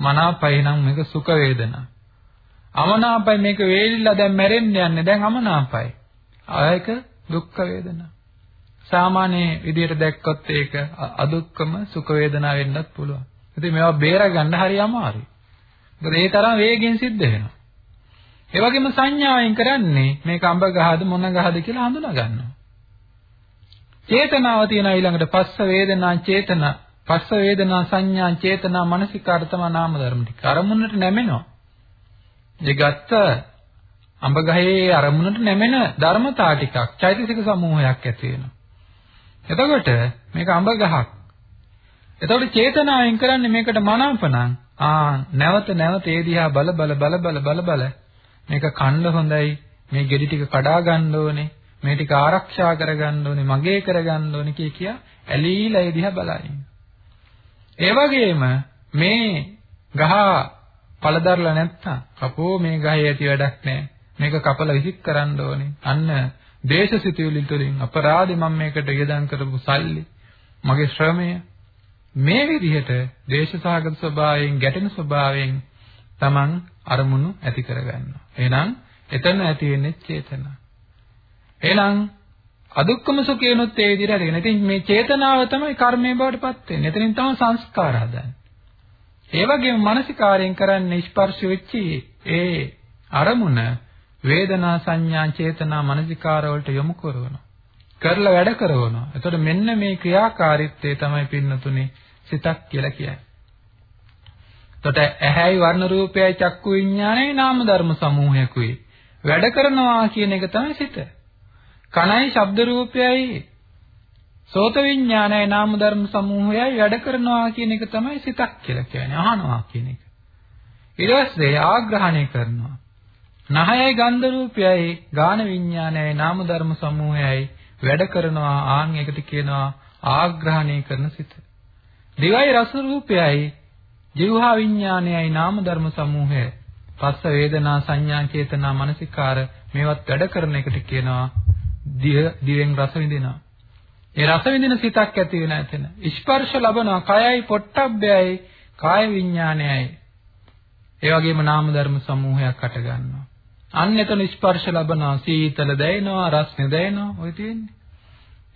මනාපයි නම් මේක සුඛ වේදනා අමනාපයි මේක වේලිලා දැන් මැරෙන්න යන්නේ දැන් අමනාපයි ආයක දුක්ඛ වේදනා සාමාන්‍ය විදියට දැක්කොත් ඒක අදුක්කම සුඛ වේදනා වෙන්නත් පුළුවන්. ඉතින් මේවා බේර ගන්න හරි අමාරුයි. මොකද ඒ තරම් වේගෙන් සිද්ධ වෙනවා. ඒ වගේම සංඥාවෙන් කරන්නේ මේක අඹ ගහද මොන ගහද කියලා හඳුනා ගන්නවා. චේතනාව තියෙනවා ඊළඟට පස්ස වේදනා චේතන පස්ස වේදනා සංඥා චේතනා මනසිකාර තමයි නාම ධර්ම ටික. අරමුණට නැමෙනවා. ඒ ගත්ත අඹ ගහේ අරමුණට නැමෙන ධර්මතා ටිකක් චෛතසික සමූහයක් ඇති වෙනවා. එතකොට මේක අඹ ගහක්. එතකොට චේතනාවෙන් කරන්නේ මේකට මනාපණං. ආ නැවත නැවත ඒ දිහා බල බල බල බල බල බල මේක කන්න හොඳයි. මේ ගෙඩි ටික කඩා ගන්න ඕනේ. මේ ටික ආරක්ෂා කරගන්න ඕනේ මගේ කරගන්න ඕනේ කිය කියා ඇලීලා ඒ දිහා බලන. ඒ වගේම මේ ගහ පළදරලා නැත්තම් කපෝ මේ ගහේ ඇති වැඩක් නැහැ. මේක කපලා විසික් කරන්න ඕනේ. අන්න දේශසිතුවිලි තුළින් අපරාධි මම මේකට යදන් කරපු සල්ලි මගේ ශ්‍රමය මේ විදිහට දේශසහගත ස්වභාවයෙන් ගැටෙන ස්වභාවයෙන් Taman අරමුණු ඇති කරගන්නවා. එහෙනම් එතන ඇති වෙන්නේ චේතනා. එහෙනම් අදුක්කම සුඛේනොත් ඒ විදිහට අරගෙන. ඉතින් මේ චේතනාව තමයි කර්මයේ බවට පත් වෙන්නේ. එතනින් තමයි සංස්කාර හදන්නේ. ඒ වගේම මානසිකාරයෙන් කරන්නේ ස්පර්ශ වෙච්චි ඒ අරමුණ වේදනා සංඥා චේතනා මනසිකාර වලට යොමු කරනවා. කරලා වැඩ කරනවා. එතකොට මෙන්න මේ ක්‍රියාකාරීත්වය තමයි පින්නතුනේ සිතක් කියලා කියන්නේ. එතකොට ඇහැයි වර්ණ රූපයයි චක්කු විඥානයයි නාම ධර්ම සමූහයකුයි වැඩ කරනවා කියන එක තමයි සිත. කනයි ශබ්ද රූපයයි සෝත විඥානයයි නාම ධර්ම සමූහයයි වැඩ කරනවා කියන එක තමයි සිතක් කියලා කියන්නේ. අහනවා කියන එක. ඊට පස්සේ ආග්‍රහණය කරනවා. නහයයි ගන්ධ රූපයයි ගාන විඥානයයි නාම ධර්ම සමූහයයි වැඩ කරනවා ආන් එකට කියනවා ආග්‍රහණය කරන සිත. දිවයි රස රූපයයි ජීවහා විඥානයයි නාම ධර්ම සමූහය පස්ස වේදනා සංඥා චේතනා මනසිකාර මේවත් වැඩ කරන එකට කියනවා දිවෙන් රස විඳිනවා. ඒ රස විඳින සිතක් ඇති වෙන එතන. ස්පර්ශ ලබනවා කයයි පොට්ටබ්බයයි කාය විඥානයයි. ඒ වගේම නාම ධර්ම සමූහයක් අට ගන්නවා. අන්න එතන ස්පර්ශ ලබනවා සීතල දැනෙනවා රස්නේ දැනෙනවා ඔය තියෙන්නේ.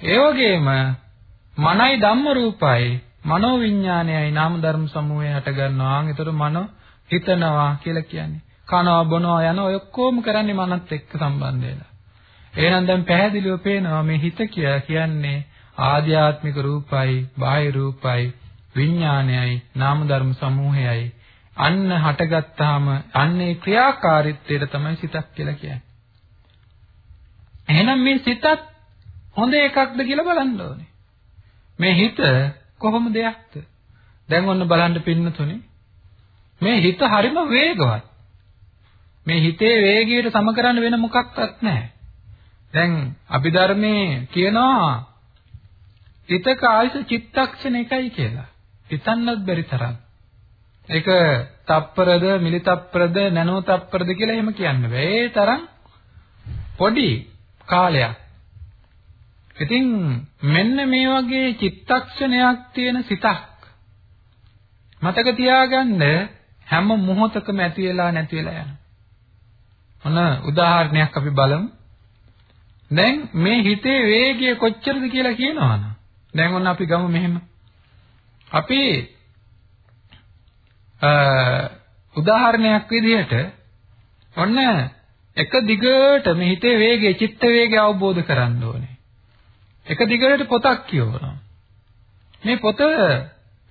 ඒ වගේම මනයි ධම්ම රූපයි මනෝ විඥානයයි නාම ධර්ම සමූහය හට ගන්නවා. ආන් ඒතර මනෝ හිතනවා කියලා කියන්නේ. කනවා බොනවා යන ඔය ඔක්කොම කරන්නේ මනත් එක්ක සම්බන්ධ වෙලා. එහෙනම් දැන් පැහැදිලිව පේනවා මේ හිත කියන්නේ ආධ්‍යාත්මික රූපයි, බාහිර රූපයි, විඥානයයි, නාම ධර්ම සමූහයයි අන්න හටගත්තාම අන්නේ ක්‍රියාකාරීත්වයට තමයි සිතක් කියලා කියන්නේ. එහෙනම් මේ සිතත් හොඳ එකක්ද කියලා බලන්න ඕනේ. මේ හිත කොහොම දෙයක්ද? දැන් ඔන්න බලන්න පින්නතුනේ. මේ හිත හරිම වේගවත්. මේ හිතේ වේගයට සම කරන්න වෙන මොකක්වත් නැහැ. දැන් අභිධර්මයේ කියනවා හිතක ආයස චිත්තක්ෂණ එකයි කියලා. හිතන්නත් බැරි තරම්. ඒක තප්පරද, මිලි තප්පරද, නැනෝ තප්පරද කියලා එහෙම කියන්න බෑ. ඒ තරම් පොඩි කාලයක්. ඉතින් මෙන්න මේ වගේ චිත්තක්ෂණයක් තියෙන සිතක් මතක තියාගන්න හැම මොහොතකම ඇති වෙලා නැති වෙලා යනවා. ඔන්න උදාහරණයක් අපි බලමු. දැන් මේ හිතේ වේගය කොච්චරද කියලා කියනවනම් දැන් ඔන්න අපි ගමු මෙහෙම. අපි උදාහරණයක් විදිහට ඔන්න එක දිගට මේ හිතේ වේගය චිත්ත වේගය අවබෝධ කරගන්න ඕනේ. එක දිගට පොතක් කියවනවා. මේ පොත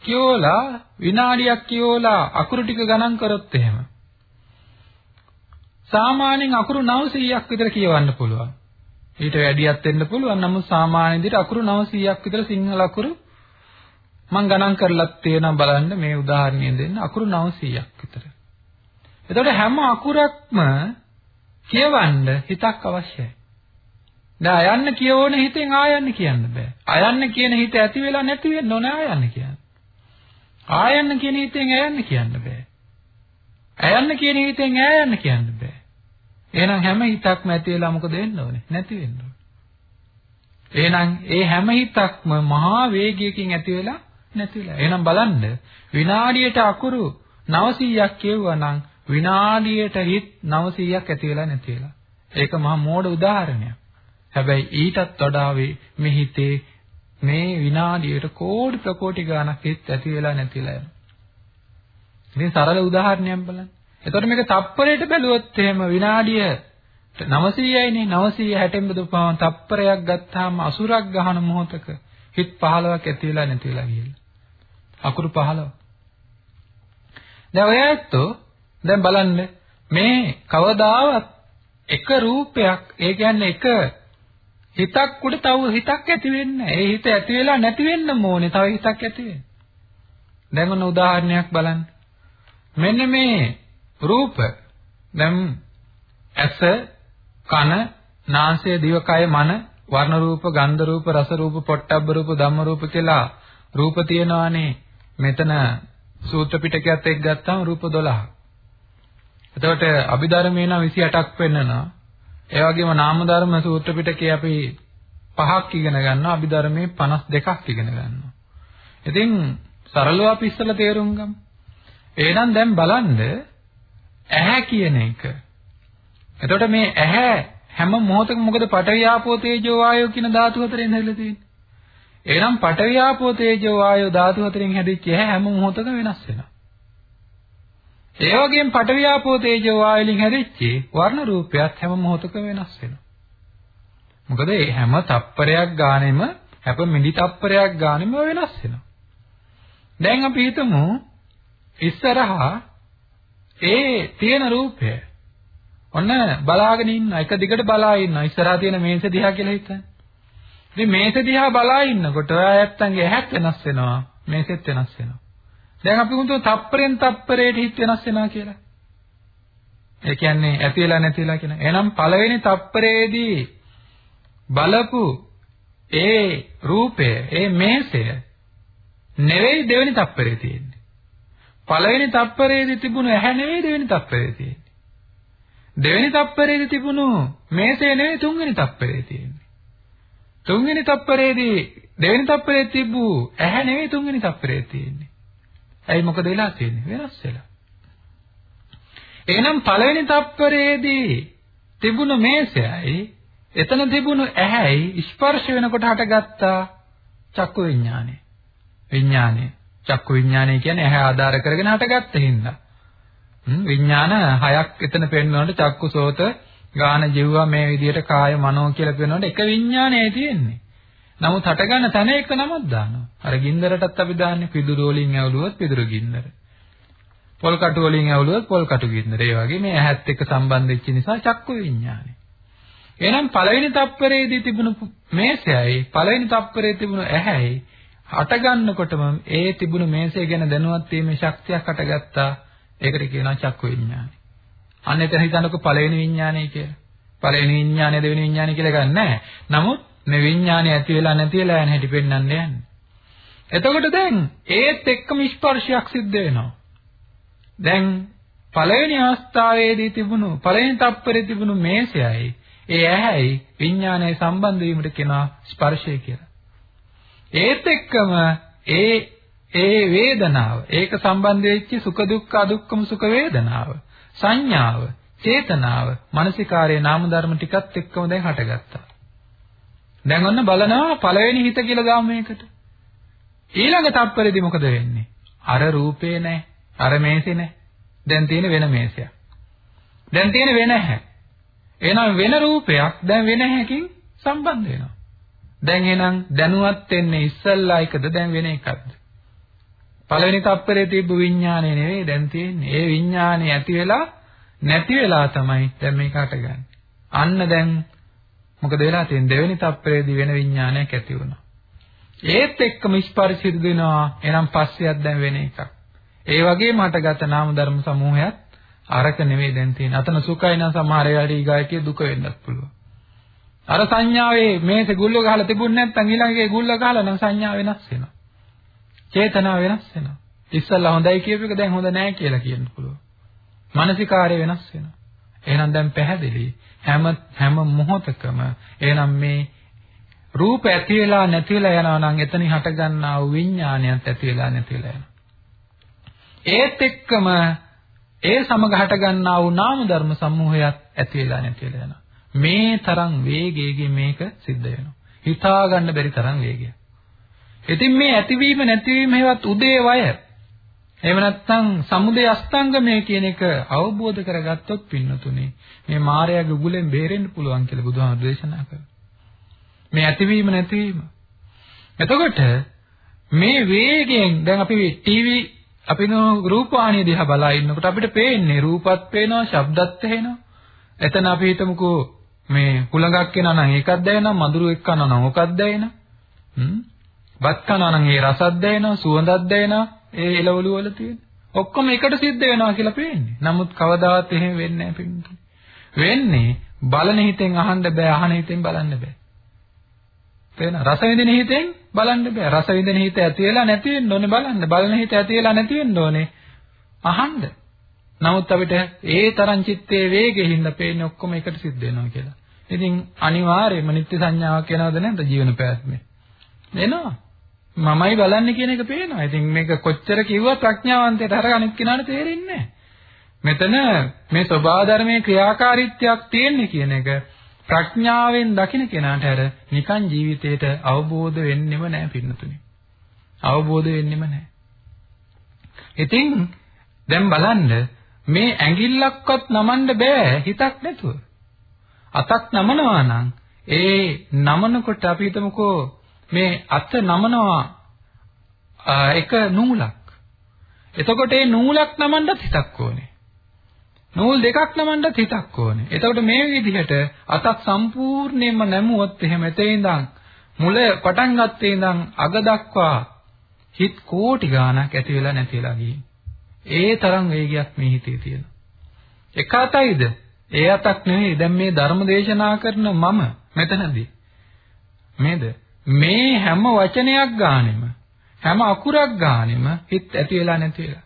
කියවලා විනාඩියක් කියවලා අකුරු ටික ගණන් කරොත් එහෙම සාමාන්‍යයෙන් අකුරු 900ක් විතර කියවන්න පුළුවන්. ඊට වැඩියක් වෙන්න පුළුවන්. නමුත් සාමාන්‍ය විදිහට අකුරු 900ක් විතර සිංහල අකුරු මම ගණන් කරලත් තියෙනවා බලන්න මේ උදාහරණය දෙන්න අකුරු 900ක් විතර. එතකොට හැම අකුරක්ම කියවන්න හිතක් අවශ්‍යයි. දැන් අයන්න කියවන හිතෙන් ආයන්න කියන්න බෑ. අයන්න කියන හිත ඇති වෙලා නැති වෙන්න ඕනේ ආයන්න කියන්න. ආයන්න කියන හිතෙන් ඇයන්න කියන්න බෑ. ඇයන්න කියන හිතෙන් ඈයන්න කියන්න බෑ. එහෙනම් හැම හිතක්ම ඇති වෙලා මොකද වෙන්න ඕනේ? නැති වෙන්න ඕනේ. එහෙනම් ඒ හැම හිතක්ම මහා වේගයකින් ඇති වෙලා නැති වෙලා. එහෙනම් බලන්න විනාඩියට අකුරු 900ක් කියවුවා නම් විනාඩියට හිත 900ක් ඇති වෙලා නැති වෙලා. ඒක මහා මෝඩ උදාහරණයක්. හැබැයි ඊටත් වඩා මේ හිතේ මේ විනාඩියට කෝටි ප්‍රකෝටි ගාණක් හිත ඇති වෙලා නැතිලා යනවා. මේ සරල උදාහරණයක් බලන්න. එතකොට මේක තප්පරයට බැලුවොත් එහෙම විනාඩිය 900යිනේ 960න් බෙදුවාම තප්පරයක් ගත්තාම අසුරක් ගහන මොහොතක හිත 15ක් ඇති වෙලා නැති වෙලා ගියලා. අකුරු 15. දැන් ඔය ඇත්තෝ දැන් බලන්න මේ කවදාවත් එක රූපයක් ඒ කියන්නේ එක හිතක් උඩ තව හිතක් ඇති වෙන්නේ ඒ හිත ඇති වෙලා නැති වෙන්න ඕනේ තව හිතක් ඇති වෙන්න. දැන් ඔන්න උදාහරණයක් බලන්න. මෙන්න මේ රූප දැන් ඇස කන නාසය දිවකය මන වර්ණ රූප ගන්ධ රූප රස රූප පොට්ටබ්බ රූප ධම්ම රූප කියලා රූප තියෙනවානේ මෙතන සූත්‍ර පිටකයත් එක්ක ගත්තාම රූප 12. එතකොට අභිධර්මේ නම් 28ක් පෙන්නනවා. ඒ වගේම නාම ධර්ම සූත්‍ර පිටකේ අපි පහක් ඉගෙන ගන්නවා අභිධර්මයේ 52ක් ඉගෙන ගන්නවා. ඉතින් සරලව අපි ඉස්සලා තේරුම් ගමු. එහෙනම් දැන් බලන්න ඇහැ කියන එක. එතකොට මේ ඇහැ හැම මොහොතකම මොකද පඨවි ආපෝ තේජෝ වායෝ කියන ධාතු හතරෙන් හැදිලා තියෙන්නේ. එහෙනම් පඨවි ආපෝ තේජෝ වායෝ ධාතු හතරෙන් හැදිච්ච ඇහැ හැම මොහොතකම වෙනස් වෙනවා. ඒ වගේම පඨවි ආපෝ තේජෝ වායුලින් හැදිච්ච වර්ණ රූපයත් හැම මොහොතකම වෙනස් වෙනවා. මොකද මේ හැම තප්පරයක් ගානෙම හැප මිලි තප්පරයක් ගානෙම වෙනස් වෙනවා. දැන් අපි හිතමු ඉස්සරහා ඒ තියෙන රූපය ඔන්න බලාගෙන ඉන්න එක දිගට බලා ඉන්න ඉස්සරහා තියෙන මේස දිහා කියලා හිතන්න. ඉතින් මේස දිහා බලා ඉන්නකොට ඔයා ඇත්තන්ගේ ඇහත් වෙනස් වෙනවා මේසෙත් වෙනස් වෙනවා. දැන් අපි හිතුව තප්පරෙන් තප්පරයට හිත වෙනස් වෙනවා කියලා. ඒ කියන්නේ ඇති වෙලා නැති වෙලා කියන. එහෙනම් පළවෙනි තප්පරේදී බලපු ඒ රූපය, ඒ මේසය නෙවෙයි දෙවෙනි තප්පරේ තියෙන්නේ. පළවෙනි තප්පරේදී තිබුණු ඇහැ නෙවෙයි දෙවෙනි තප්පරේ තියෙන්නේ. දෙවෙනි තප්පරේදී තිබුණු මේසය නෙවෙයි තුන්වෙනි තප්පරේ තියෙන්නේ. තුන්වෙනි තප්පරේදී දෙවෙනි තප්පරේ තිබ්බු ඇහැ නෙවෙයි තුන්වෙනි තප්පරේ තියෙන්නේ. ඇයි මොකද වෙලා තියෙන්නේ? වෙනස් වෙලා. එහෙනම් පළවෙනි තප්පරයේදී තිබුණු මේසයයි එතන තිබුණු ඇහැයි ස්පර්ශ වෙනකොට හටගත්තා චක්කු විඥානය. විඥානය. චක්කු විඥානය කියන්නේ ඇහැ ආධාර කරගෙන හටගත්ත හින්දා. විඥාන හයක් එතන පෙන්වනකොට චක්කු සෝත ගාන ජීවවා මේ විදිහට කාය මනෝ කියලා පෙන්වනකොට එක විඥානයයි තියෙන්නේ. නමුත් හටගන්න තැන එක නමක් දානවා. අර ගින්දරටත් අපි දාන්නේ පිදුරු වලින් ඇවලුවොත් පිදුරු ගින්දර. පොල් කටු වලින් ඇවලුවොත් පොල් කටු ගින්දර. ඒ වගේ මේ ඇහත් එක්ක සම්බන්ධ වෙච්ච නිසා චක්කු විඥානය. එහෙනම් පළවෙනි තප්පරේදී තිබුණු මේසයයි පළවෙනි තප්පරේ තිබුණු ඇහැයි හටගන්නකොටම ඒ තිබුණු මේසය ගැන දැනුවත් වීමේ ශක්තියක් හටගත්තා. ඒකට කියනවා චක්කු විඥානය. අන්න එතන හිතන්නකො පළවෙනි විඥානය කියලා. පළවෙනි විඥානය දෙවෙනි විඥානය කියලා ගන්න නැහැ. නමුත් මේ විඥානය ඇති වෙලා නැති වෙලා යන හැටි පෙන්වන්න යන්නේ. එතකොට දැන් ඒත් එක්කම ස්පර්ශයක් සිද්ධ වෙනවා. දැන් පළවෙනි අවස්ථාවේදී තිබුණු පළවෙනි තප්පරේ තිබුණු මේසයයි ඒ ඇහැයි විඥානයයි සම්බන්ධ වීමට කියනවා ස්පර්ශය කියලා. ඒත් එක්කම ඒ ඒ වේදනාව ඒක සම්බන්ධ වෙච්ච සුඛ දුක්ඛ අදුක්ඛම සුඛ වේදනාව සංඥාව චේතනාව මානසිකාරයේ නාම ධර්ම ටිකත් එක්කම දැන් හටගත්තා. දැන් ඔන්න බලනවා පළවෙනි හිත කියලා ගාමු මේකට. ඊළඟ තප්පරේදී මොකද වෙන්නේ? අර රූපේ නැහැ. අර මේසේ නැහැ. දැන් තියෙන වෙන මේසයක්. දැන් තියෙන වෙන හැ. එහෙනම් වෙන රූපයක් දැන් වෙන හැකින් සම්බන්ධ වෙනවා. දැන් එහෙනම් දැනුවත් වෙන්නේ ඉස්සල්ලා එකද දැන් වෙන එකක්ද? පළවෙනි තප්පරේ තිබ්බ විඥානය නෙවෙයි දැන් තියෙන්නේ. ඒ විඥානය ඇති වෙලා නැති වෙලා තමයි දැන් මේක හටගන්නේ. අන්න දැන් මොකද වෙලා තියෙන්නේ? දෙවෙනි තප්පරේදී වෙන විඥානයක් ඇති වුණා. ඒත් එක්කම ස්පර්ශ සිදු වෙනවා. එහෙනම් පස්සෙයක් දැන් වෙන එකක්. ඒ වගේම හටගත නාම ධර්ම සමූහයත් අරක නෙවෙයි දැන් තියෙන්නේ. අතන සුඛයි නම් සමහර වෙලාවට ඊගායකේ දුක වෙන්නත් පුළුවන්. අර සංඥාවේ මේසේ ගුල්ල ගහලා තිබුණ නැත්නම් ඊළඟේ ගුල්ල ගහලා නම් සංඥා වෙනස් වෙනවා. චේතනාව වෙනස් වෙනවා. ඉස්සල්ලා හොඳයි කියපු එක දැන් හොඳ නැහැ කියලා කියන්න පුළුවන්. මානසිකාරය වෙනස් වෙනවා. එහෙනම් දැන් පැහැදිලි හැම හැම මොහොතකම එහෙනම් මේ රූප ඇති වෙලා නැති වෙලා යනවා නම් එතනින් හටගන්නා වූ විඥානයත් ඇති වෙලා නැති වෙලා යනවා. ඒත් එක්කම ඒ සමග හටගන්නා වූ නාම ධර්ම සමූහයත් ඇති වෙලා නැති වෙලා යනවා. මේ තරම් වේගයකින් මේක සිද්ධ වෙනවා. හිතා ගන්න බැරි තරම් වේගය. ඉතින් මේ ඇතිවීම නැතිවීම හේවත් උදේ වය. එහෙම නැත්නම් සමුදේ අස්තංගමය කියන එක අවබෝධ කරගත්තොත් පින්නතුනේ මේ මායාවේ උගුලෙන් බේරෙන්න පුළුවන් කියලා බුදුහාමුදුරු දේශනා කරා. මේ ඇතිවීම නැතිවීම. එතකොට මේ වේගයෙන් දැන් අපි ටීවී අපි නෝ රූපවාහිනිය දිහා බලා ඉන්නකොට අපිට පේන්නේ රූපත් පේනවා, ශබ්දත් ඇහෙනවා. එතන අපි හිතමුකෝ මේ හුලඟක් එනවා නම් ඒකත් දැනෙනවා, මధుරයක් කනවා නම් ඕකත් දැනෙනවා. හ්ම්. බත් කනවා නම් ඒ රසත් දැනෙනවා, සුවඳත් දැනෙනවා. ඒ එළවලු වල තියෙන. ඔක්කොම එකට සිද්ධ වෙනවා කියලා පේන්නේ. නමුත් කවදාවත් එහෙම වෙන්නේ නැහැ වෙන්නේ බලන හිතෙන් අහන්න බෑ, අහන හිතෙන් බලන්න බෑ. තේන රස විඳින හිතෙන් බලන්න බෑ. රස විඳින හිත ඇති වෙලා නැති වෙන්න ඕනේ බලන්න. බලන හිත ඇති වෙලා නැති වෙන්න ඕනේ අහන්න. නමුත් අපිට ඒ තරම් චිත්තයේ වේගෙ හින්දා පේන්නේ ඔක්කොම එකට සිද්ධ වෙනවා කියලා. ඉතින් අනිවාර්යයෙන්ම නිත්‍ය සංඥාවක් වෙනවද නැද්ද ජීවන පැවැත්මේ? එනවා. මමයි බලන්නේ කියන එක පේනවා. ඉතින් මේක කොච්චර කිව්වත් ප්‍රඥාවන්තයට අර අනිත් කෙනාට තේරෙන්නේ නැහැ. මෙතන මේ ස්වභාව ධර්මයේ ක්‍රියාකාරීත්වයක් තියෙන්නේ කියන එක ප්‍රඥාවෙන් දකින කෙනාට අර නිකන් ජීවිතේට අවබෝධ වෙන්නෙම නැහැ පින්නතුනි. අවබෝධ වෙන්නෙම නැහැ. ඉතින් දැන් බලන්න මේ ඇඟිල්ලක්වත් නමන්න බෑ හිතක් නැතුව. අතක් නමනවා නම් ඒ නමනකොට අපි හිතමුකෝ මේ අත නමනවා එක නූලක්. එතකොට ඒ නූලක් නමන්නත් හිතක් ඕනේ. නූල් දෙකක් නමන්නත් හිතක් ඕනේ. එතකොට මේ විදිහට අතක් සම්පූර්ණයෙන්ම නැමුවොත් එහෙම එතේ ඉඳන් මුල පටන් ගත්තේ ඉඳන් අග දක්වා හිත කෝටි ගාණක් ඇති වෙලා නැති වෙලා ගිහින්. ඒ තරම් වේගයක් මේ හිතේ තියෙනවා. එක අතයිද? ඒ අතක් නෙවෙයි. දැන් මේ ධර්ම දේශනා කරන මම මෙතනදී. මේද? මේ හැම වචනයක් ගානෙම හැම අකුරක් ගානෙම හිත ඇති වෙලා නැති වෙලා.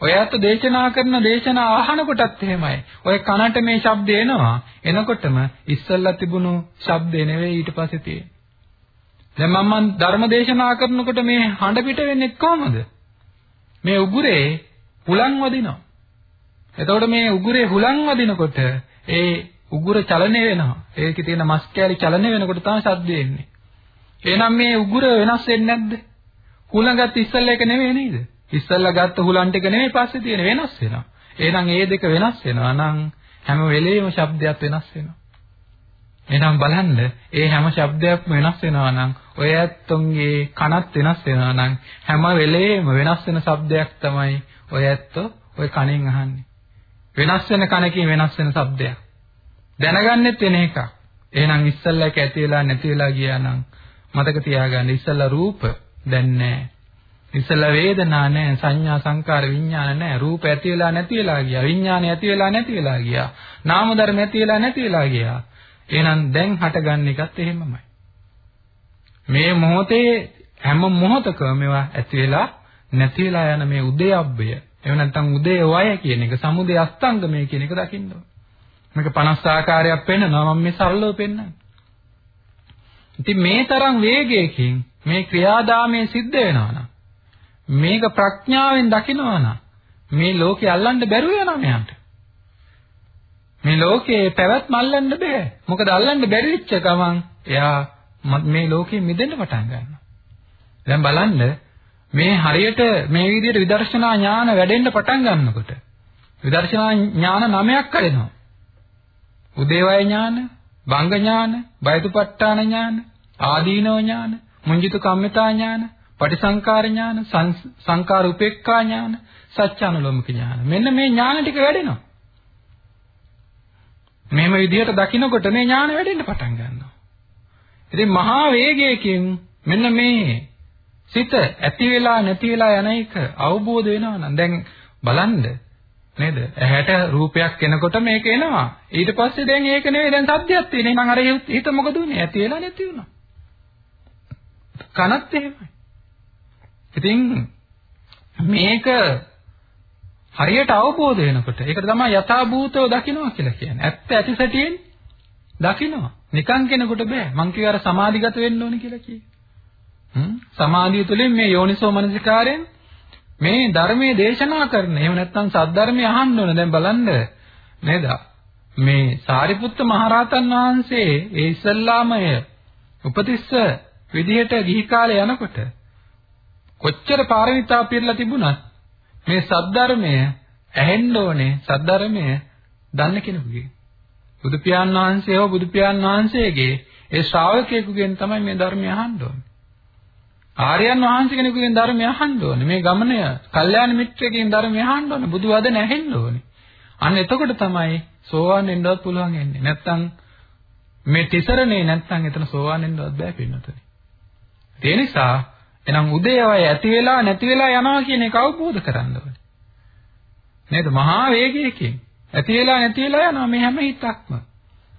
ඔයත් දේශනා කරන දේශනා අහනකොටත් එහෙමයි. ඔය කනට මේ ශබ්ද එනවා. එනකොටම ඉස්සල්ලා තිබුණු ශබ්දේ නෙවෙයි ඊට පස්සේ තියෙන්නේ. දැන් මම ධර්ම දේශනා කරනකොට මේ හඬ පිට වෙන්නේ කොහමද? මේ උගුරේ හුලං වදිනවා. එතකොට මේ උගුරේ හුලං වදිනකොට ඒ උගුර චලනය වෙනවා. ඒකේ තියෙන මස් කැලි චලනය වෙනකොට තමයි ශබ්ද එන්නේ. එහෙනම් මේ උගුර වෙනස් වෙන්නේ නැද්ද? හුලඟත් ඉස්සල්ලා එක නෙවෙයි නේද? ඉස්සල්ලා ගත්ත හුලන් ටික නෙමෙයි පස්සේ තියෙන වෙනස් වෙනවා. එහෙනම් ඒ දෙක වෙනස් වෙනවා නම් හැම වෙලෙම ශබ්දයක් වෙනස් වෙනවා. එහෙනම් බලන්න ඒ හැම ශබ්දයක්ම වෙනස් වෙනවා නම් ඔය ඇත්තොන්ගේ කනත් වෙනස් වෙනවා නම් හැම වෙලෙම වෙනස් වෙන ශබ්දයක් තමයි ඔය ඇත්තෝ ඔය කණෙන් අහන්නේ. වෙනස් වෙන කනකින් වෙනස් වෙන ශබ්දයක්. දැනගන්නෙත් වෙන එකක්. එහෙනම් ඉස්සල්ලා එක ඇති වෙලා නැති වෙලා ගියා නම් මතක තියාගන්න ඉස්සල්ලා රූප දැන් නැහැ. ඉස්සලා වේදනා නැහැ සංඥා සංකාර විඥාන නැහැ රූප ඇති වෙලා නැති වෙලා ගියා විඥාන ඇති වෙලා නැති වෙලා ගියා නාම ධර්ම ඇති වෙලා නැති වෙලා ගියා එහෙනම් දැන් හටගන්න එකත් එහෙමමයි මේ මොහොතේ හැම මොහොතකම මේවා ඇති වෙලා නැති වෙලා යන මේ උදයබ්බය එහෙම නැත්නම් උදේ වය කියන එක, සමුදේ අස්තංගමය කියන එක දකින්න ඕන. මේක 50 ආකාරයක් පෙන්නනවා මම මේ සරලව පෙන්නන්නේ. ඉතින් මේ තරම් වේගයකින් මේ ක්‍රියාදාමයේ සිද්ධ වෙනවා නම් මේක ප්‍රඥාවෙන් දකිනවා නම් මේ ලෝකේ අල්ලන්න බැරුව යනවා මෙයාට. මේ ලෝකේ පැවැත්ම අල්ලන්න බෑ. මොකද අල්ලන්න බැරි වෙච්ච ගමන් එයා මේ ලෝකෙ මිදෙන්න පටන් ගන්නවා. දැන් බලන්න මේ හරියට මේ විදිහට විදර්ශනා ඥාන වැඩෙන්න පටන් ගන්නකොට විදර්ශනා ඥාන නමයක් කඩෙනවා. උදේවය ඥාන, භංග ඥාන, බයතුපට්ඨාන ඥාන, ආදීනව ඥාන, මුංජිතු කම්මිතා ඥාන, පටිසංකාර ඥාන, සංකාර උපේක්ඛා ඥාන, සත්‍යානුලෝමික ඥාන. මෙන්න මේ ඥාන ටික වැඩෙනවා. මෙහෙම විදිහට දකිනකොට මේ ඥාන වැඩෙන්න පටන් ගන්නවා. ඉතින් මහා වේගයකින් මෙන්න මේ සිත ඇති වෙලා නැති වෙලා යන එක අවබෝධ වෙනවා නම් දැන් බලන්න නේද? ඇහැට රූපයක් එනකොට මේක එනවා. ඊට පස්සේ දැන් ඒක නෙවෙයි දැන් සද්දයක් තියෙන. එහෙනම් අර හිත මොකද උනේ? ඇති වෙලා නැති වුණා. කනත් එහෙමයි. ඉතින් මේක හරියට අවබෝධ වෙනකොට ඒකට තමයි යථා භූතව දකින්නවා කියලා කියන්නේ. ඇත්ත ඇති සැටියෙන් දකින්නවා. නිකන් කෙනෙකුට බෑ. මං කිය අර සමාධිගත වෙන්න ඕනේ කියලා කියේ. හ්ම් සමාධිය තුළින් මේ යෝනිසෝ මනසිකාරයෙන් මේ ධර්මයේ දේශනා කරන. එහෙම නැත්නම් සද්ධර්මය අහන්න ඕන. දැන් බලන්න නේද? මේ සාරිපුත්ත මහරහතන් වහන්සේ ඒ ඉස්සල්ලාමය උපතිස්ස විදිහට ගිහි කාලේ යනකොට කොච්චර පාරමිතා පිරලා තිබුණත් මේ සද්ධර්මය ඇහෙන්න ඕනේ සද්ධර්මය දන්න කෙනෙකුගේ. බුදු පියාණන් වහන්සේ හෝ බුදු පියාණන් වහන්සේගේ ඒ ශ්‍රාවකයෙකුගෙන් තමයි මේ ධර්මය අහන්න ඕනේ. ආර්යයන් වහන්සේ කෙනෙකුගෙන් ධර්මය අහන්න ඕනේ. මේ ගමනය කල්යාණ මිත්‍රයෙක්ගෙන් ධර්මය අහන්න ඕනේ. බුදු වදන ඇහෙන්න ඕනේ. අන්න එතකොට තමයි සෝවාන් වෙන්නවත් පුළුවන් වෙන්නේ. නැත්තම් මේ තිසරණේ නැත්තම් එතන සෝවාන් වෙන්නවත් බෑ පින්නතනේ. ඒ නිසා එහෙනම් උදේවය ඇති වෙලා නැති වෙලා යනවා කියන එක අවබෝධ කරගන්න ඕනේ. නේද? මහා වේගයකින් ඇති වෙලා නැති වෙලා යනවා මේ හැම හිතක්ම.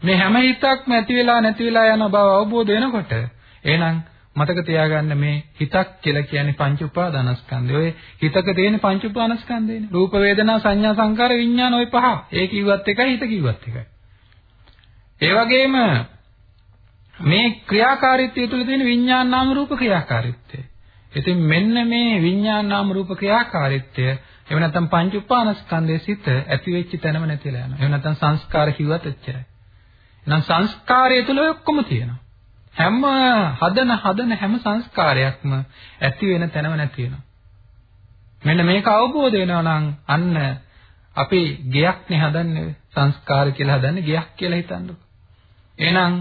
මේ හැම හිතක්ම ඇති වෙලා නැති වෙලා යන බව අවබෝධ වෙනකොට එහෙනම් මතක තියාගන්න මේ හිතක් කියලා කියන්නේ පංච උපාදානස්කන්ධය. ඔය හිතක තියෙන පංච උපාදානස්කන්ධයනේ. රූප වේදනා සංඥා සංකාර විඥාන ඔය පහ. ඒ කිව්වත් එකයි හිත කිව්වත් එකයි. ඒ වගේම මේ ක්‍රියාකාරීත්වය තුළ තියෙන විඥාන නාම රූප ක්‍රියාකාරීත්වය. ඉතින් මෙන්න මේ විඥාන නාම රූප ක්‍රියාකාරීත්වය එහෙම නැත්නම් පංච උපාදානස්කන්ධයේ සිට ඇති වෙච්ච තැනම නැතිලා යනවා. එහෙම නැත්නම් සංස්කාර කිව්වත් එච්චරයි. එහෙනම් සංස්කාරය තුළ ඔක්කොම තියෙනවා. හැම හදන හදන හැම සංස්කාරයක්ම ඇති වෙන තැනම නැති වෙනවා. මෙන්න මේක අවබෝධ වෙනවා නම් අන්න අපි ගයක් නේ හදන්නේ සංස්කාර කියලා හදන්නේ ගයක් කියලා හිතන්නකො. එහෙනම්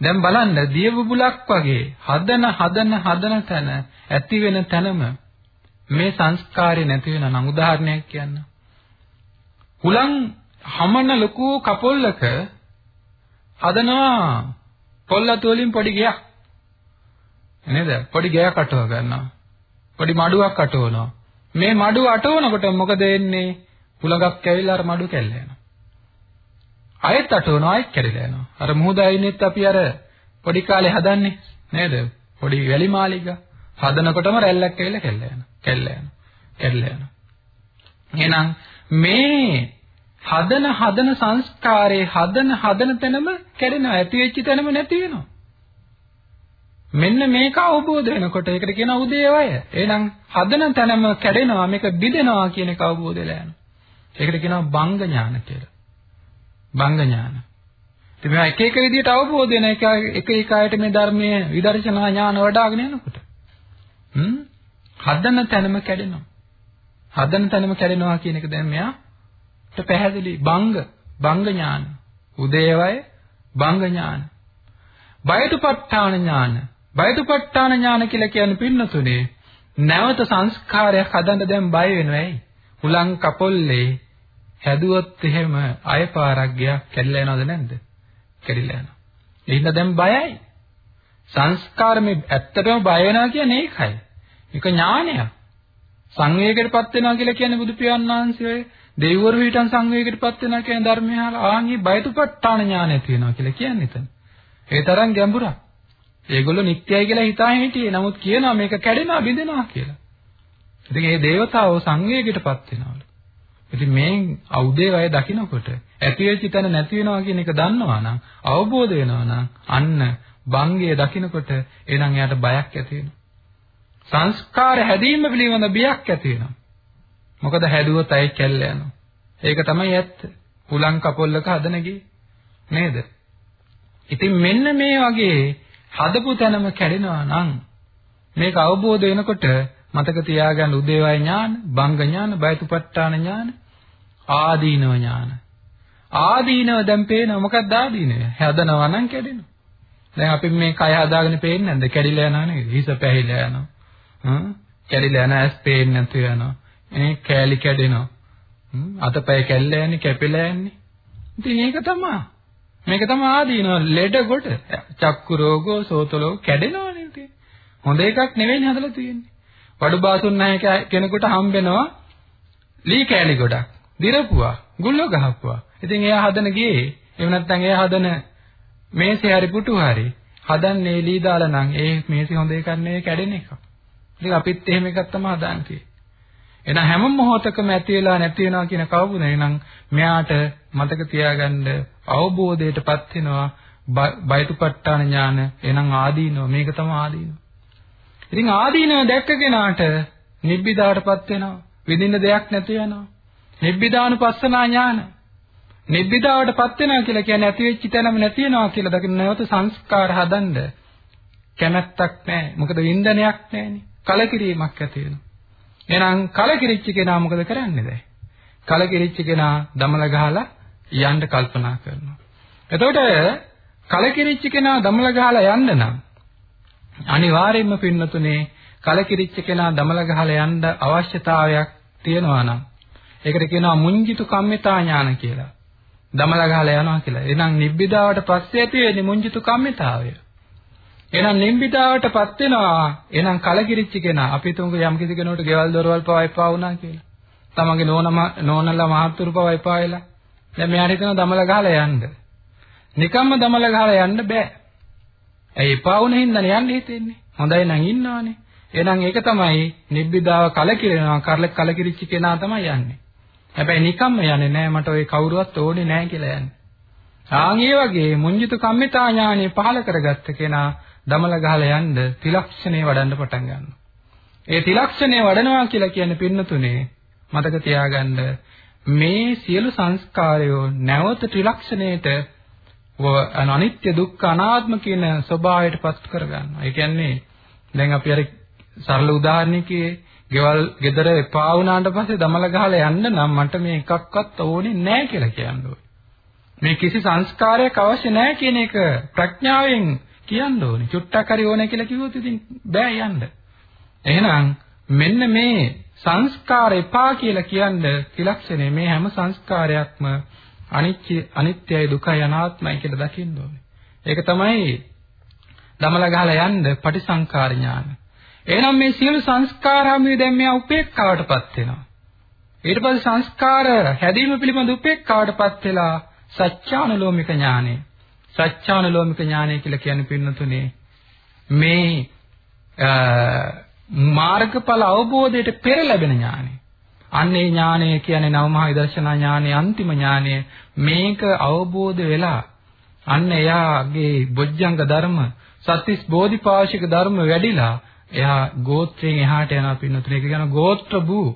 දැන් බලන්න දිය බුබුලක් වගේ හදන හදන හදන තැන ඇති වෙන තැනම මේ සංස්කාරය නැති වෙන නම් උදාහරණයක් කියන්න. හුලං හමන ලොකු කපොල්ලක හදනවා පොල්ලතු වලින් පොඩි ගයක්. නේද? පොඩි ගයක් අටව ගන්නවා. පොඩි මඩුවක් අටවනවා. මේ මඩුව අටවනකොට මොකද වෙන්නේ? හුලඟක් ඇවිල්ලා අර මඩුව කැල්ල යනවා. ආයෙත් අටවනවා ආයෙත් කැඩිලා යනවා. අර මුහුද අයිනෙත් අපි අර පොඩි කාලේ හදන්නේ නේද? පොඩි වැලි මාලිග හදනකොටම රැල්ලක් ඇවිල්ලා කැල්ල යනවා. කැල්ල යනවා. කැල්ල යනවා. එහෙනම් මේ හදන හදන සංස්කාරයේ හදන හදන තැනම කැඩෙනවා. ඇති වෙච්ච තැනම නැති වෙනවා. මෙන්න මේක අවබෝධ වෙනකොට ඒකට කියනවා උදේවය. එහෙනම් හදන තැනම කැඩෙනවා මේක බිඳෙනවා කියන එක අවබෝධ වෙලා යනවා. ඒකට කියනවා බංග ඥාන කියලා. බංග ඥාන. ඉතින් මේවා එක එක විදිහට අවබෝධ වෙන එක එක එක අයට මේ ධර්මයේ විදර්ශනා ඥාන වඩ아가න යනකොට. හ්ම් හදන තැනම කැඩෙනවා. හදන තැනම කැඩෙනවා කියන එක දැන් මෙයාට පැහැදිලි බංග බංග ඥාන. උදේවය බංග ඥාන. බයතුපත්ඨාන ඥාන. බයතුපත්ඨාන ඥාන කියලා කියන්නේ පින්නතුනේ නැවත සංස්කාරයක් හදන්න දැන් බය වෙනවා ඇයි? හුලං කපොල්ලේ හැදුවොත් එහෙම අය පාරක් ගියා කැඩලා යනවද නැද්ද? කැඩිලා යනවා. එහෙනම් දැන් බයයි. සංස්කාර මේ ඇත්තටම බය වෙනවා කියන්නේ ඒකයි. ඒක ඥානයක්. සංවේගයකටපත් වෙනවා කියලා කියන්නේ බුදු පියාණන් වහන්සේ දෙවිවරු හිටන් සංවේගයකටපත් වෙනවා කියන ධර්මය අහලා ආන්ගේ බයතුපත්ඨාන ඥානය තියෙනවා කියලා කියන්නේ එතන. ඒ තරම් ගැඹුරක්. ඒගොල්ලෝ නිත්‍යයි කියලා හිතාගෙන හිටියේ. නමුත් කියනවා මේක කැඩෙනවා බිඳෙනවා කියලා. ඉතින් මේ దేవතාවෝ සංවේගයකටපත් වෙනවලු. ඉතින් මේ අවුදේ වය දකින්නකොට ඇති වෙච්ච තැන නැති වෙනවා කියන එක දන්නවා නම් අවබෝධ වෙනවා නම් අන්න බංගය දකින්නකොට එනං එයාට බයක් ඇති වෙනවා. සංස්කාර හැදීම පිළිබඳ බියක් ඇති වෙනවා. මොකද හැදුවොත් අය කැල්ල යනවා. ඒක තමයි ඇත්ත. හුලං කපොල්ලක හදන ගේ නේද? ඉතින් මෙන්න මේ වගේ හදපු තැනම කැඩෙනවා නම් මේක අවබෝධ වෙනකොට මතක තියාගන්න උදේවය ඥාන, බංග ඥාන, බයතුපත්ඨාන ඥාන, ආදීනව ඥාන. ආදීනව දැන් පේනවා මොකක්ද ආදීනව? හැදනවා නම් කැඩෙනවා. දැන් අපි මේ කය හදාගෙන පේන්නේ නැද්ද? කැඩිලා යනවා නේද? හිස පැහිලා යනවා. හ්ම්? කැඩිලා යන ඇස් පේන්නේ නැතු වෙනවා. මේ කෑලි කැඩෙනවා. හ්ම්? අතපය කැල්ලා යන්නේ, කැපිලා යන්නේ. ඉතින් ඒක තමයි. මේක තමයි ආදීනව ලෙඩ කොට. චක්කු රෝගෝ, සෝත රෝග කැඩෙනවනේ ඉතින්. හොඳ එකක් නෙවෙයි හදලා තියෙන්නේ. වඩු බාසුන් නැහැ කෙනෙකුට හම්බෙනවා ලී කෑලි ගොඩක්. දිරපුවා, ගුල්ල ගහපුවා. ඉතින් එයා හදන ගේ එහෙම නැත්නම් එයා හදන මේසේ හරි පුටු හරි හදන්නේ ලී දාලා නම් ඒ මේසේ හොඳ එකක් නෙවෙයි කැඩෙන එකක්. ඉතින් අපිත් එහෙම එකක් තමයි හදාන්නේ. එහෙනම් හැම මොහොතකම ඇති වෙලා නැති වෙනවා කියන කවුරුද? එහෙනම් මෙයාට මතක තියාගන්න අවබෝධයටපත් වෙනවා බයතුපට්ඨාන ඥාන එහෙනම් ආදීනව මේක තමයි ආදීනව. ඉතින් ආදීනව දැක්ක කෙනාට නිබ්බිදාටපත් වෙනවා. විඳින්න දෙයක් නැති වෙනවා. නිබ්බිදානුපස්සනා ඥාන. නිබ්බිදාවටපත් වෙනවා කියලා කියන්නේ ඇති වෙච්ච තැනම නැති වෙනවා කියලා දකින්න නැවත සංස්කාර හදන්න කැමැත්තක් නැහැ. මොකද වින්දනයක් නැහැනේ. කලකිරීමක් ඇති වෙනවා. එහෙනම් කලකිරිච්ච කෙනා මොකද කරන්නේ දැන්? කලකිරිච්ච කෙනා දමල ගහලා යන්න කල්පනා කරනවා. එතකොට කලකිරිච්ච කෙනා දමල ගහලා යන්න නම් අනිවාර්යයෙන්ම පින්නතුනේ කලකිරිච්ච කෙනා දමල ගහලා යන්න අවශ්‍යතාවයක් තියෙනවා නම් ඒකට කියනවා මුංජිතු කම්මිතා ඥාන කියලා. දමල ගහලා යනවා කියලා. එහෙනම් නිබ්බිදාවට පස්සේ ඇති වෙන්නේ මුංජිතු කම්මිතාවය. එහෙනම් නිබ්බිදාවටපත් වෙනවා. එහෙනම් කලකිරිච්ච කෙනා අපි තුන්ක යම් කිසි කෙනෙකුට ගෙවල් දොරවල් පවා එපා වුණා කියලා. තමන්ගේ නෝනම නෝනලා මහත්තුරු පවා එපා වෙලා. දැන් මෙයාට හිතනවා දමල ගහලා යන්න. නිකම්ම දමල ගහලා යන්න බෑ. ඇයි එපා වුණ හින්දානේ යන්න හිතෙන්නේ. හොඳයි නම් ඉන්නවනේ. එහෙනම් ඒක තමයි නිබ්බිදාව කලකිරෙනවා කරල කලකිරිච්ච කෙනා තමයි යන්නේ. හැබැයි නිකම්ම යන්නේ නෑ මට ওই කවුරුවත් ඕනේ නෑ කියලා යන්නේ. ආන් ඒ වගේ මුංජිත කම්මිතා ඥානෙ පහල කරගත්ත කෙනා දමල ගහලා යන්න තිලක්ෂණේ වඩන්න පටන් ගන්නවා. ඒ තිලක්ෂණේ වඩනවා කියලා කියන්නේ පින්නතුනේ මතක තියාගන්න මේ සියලු සංස්කාරයෝ නැවත ත්‍රිලක්ෂණයට අනිත්‍ය දුක්ඛ අනාත්ම කියන ස්වභාවයට පත් කරගන්නවා. ඒ කියන්නේ දැන් අපි අර සරල උදාහරණයකේ ගෙවල් ගෙදර එපා වුණාට පස්සේ දමල ගහලා යන්න නම් මට මේ එකක්වත් ඕනේ නැහැ කියලා කියන්න මේ කිසි සංස්කාරයක් අවශ්‍ය නැහැ කියන එක ප්‍රඥාවෙන් කියන්න ඕනේ. චුට්ටක් හරි ඕනේ කියලා කිව්වොත් ඉතින් බෑ යන්න. එහෙනම් මෙන්න මේ සංස්කාර එපා කියලා කියන්නේ ත්‍රිලක්ෂණය මේ හැම සංස්කාරයක්ම අනිත්‍ය අනිත්‍යයි දුකයි අනාත්මයි කියලා දකින්න ඕනේ. ඒක තමයි දමල ගහලා යන්න පටිසංකාර ඥාන. එහෙනම් මේ සියලු සංස්කාර හැමේ දැන් මෙයා උපේක්ඛාවටපත් වෙනවා. ඊට පස්සේ සංස්කාර හැදීම පිළිබඳ උපේක්ඛාවටපත් වෙලා සත්‍යානුලෝමික ඥානෙ. සත්‍යානුලෝමික ඥානය කියලා කියන්නේ පින්නතුනේ මේ මාර්ගඵල අවබෝධයට පෙර ලැබෙන ඥානය. අන්නේ ඥානය කියන්නේ නවමහා විදර්ශනා ඥානයේ අන්තිම ඥානය. මේක අවබෝධ වෙලා අන්න එයාගේ බොජ්ජංග ධර්ම සත්‍තිස් බෝධිපාශික ධර්ම වැඩිලා එයා ගෝත්‍රයෙන් එහාට යනවා පින්නතුනේ. ඒක කියන ගෝත්‍ර භූ.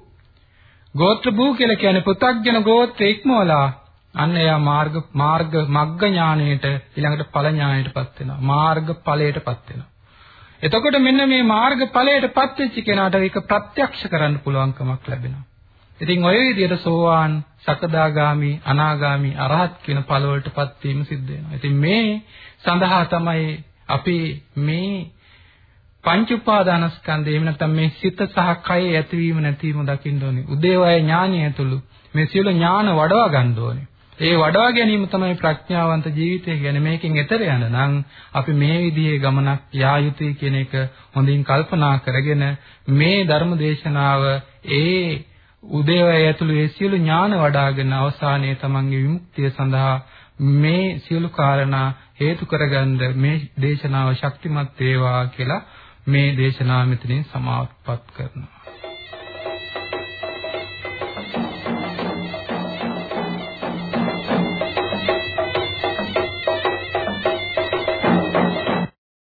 ගෝත්‍ර භූ කියලා කියන්නේ පෘථග්ජන ගෝත්‍ර ඉක්මවලා අන්න එයා මාර්ග මාර්ග මග්ග ඥාණයට ඊළඟට ඵල ඥාණයටපත් වෙනවා මාර්ග ඵලයටපත් වෙනවා එතකොට මෙන්න මේ මාර්ග ඵලයටපත් වෙච්ච කෙනාට ඒක ප්‍රත්‍යක්ෂ කරන්න පුළුවන්කමක් ලැබෙනවා ඉතින් ඔය විදිහට සෝවාන්, සකදාගාමි, අනාගාමි, අරහත් කියන ඵලවලටපත් වීම සිද්ධ වෙනවා. ඉතින් මේ සඳහා තමයි අපි මේ පංච උපාදානස්කන්ධය එහෙම නැත්නම් මේ සිත සහ කය ඇතිවීම නැතිවීම දකින්න ඕනේ. උදේවය ඥානය ඇතුළු මේ සියලු ඥාන වඩවා ගන්න ඕනේ. ඒ වඩවා ගැනීම තමයි ප්‍රඥාවන්ත ජීවිතය කියන්නේ. මේකෙන් එතර යන නම් අපි මේ විදිහේ ගමනක් යා යුතුයි කියන එක හොඳින් කල්පනා කරගෙන මේ ධර්ම දේශනාව ඒ උදේවය ඇතුළු ඒ සියලු ඥාන වඩාගෙන අවසානයේ තමන්ගේ විමුක්තිය සඳහා මේ සියලු කාරණා හේතු කරගන්න මේ දේශනාව ශක්තිමත් වේවා කියලා මේ දේශනාව මෙතනින් සමාප්ත කරනවා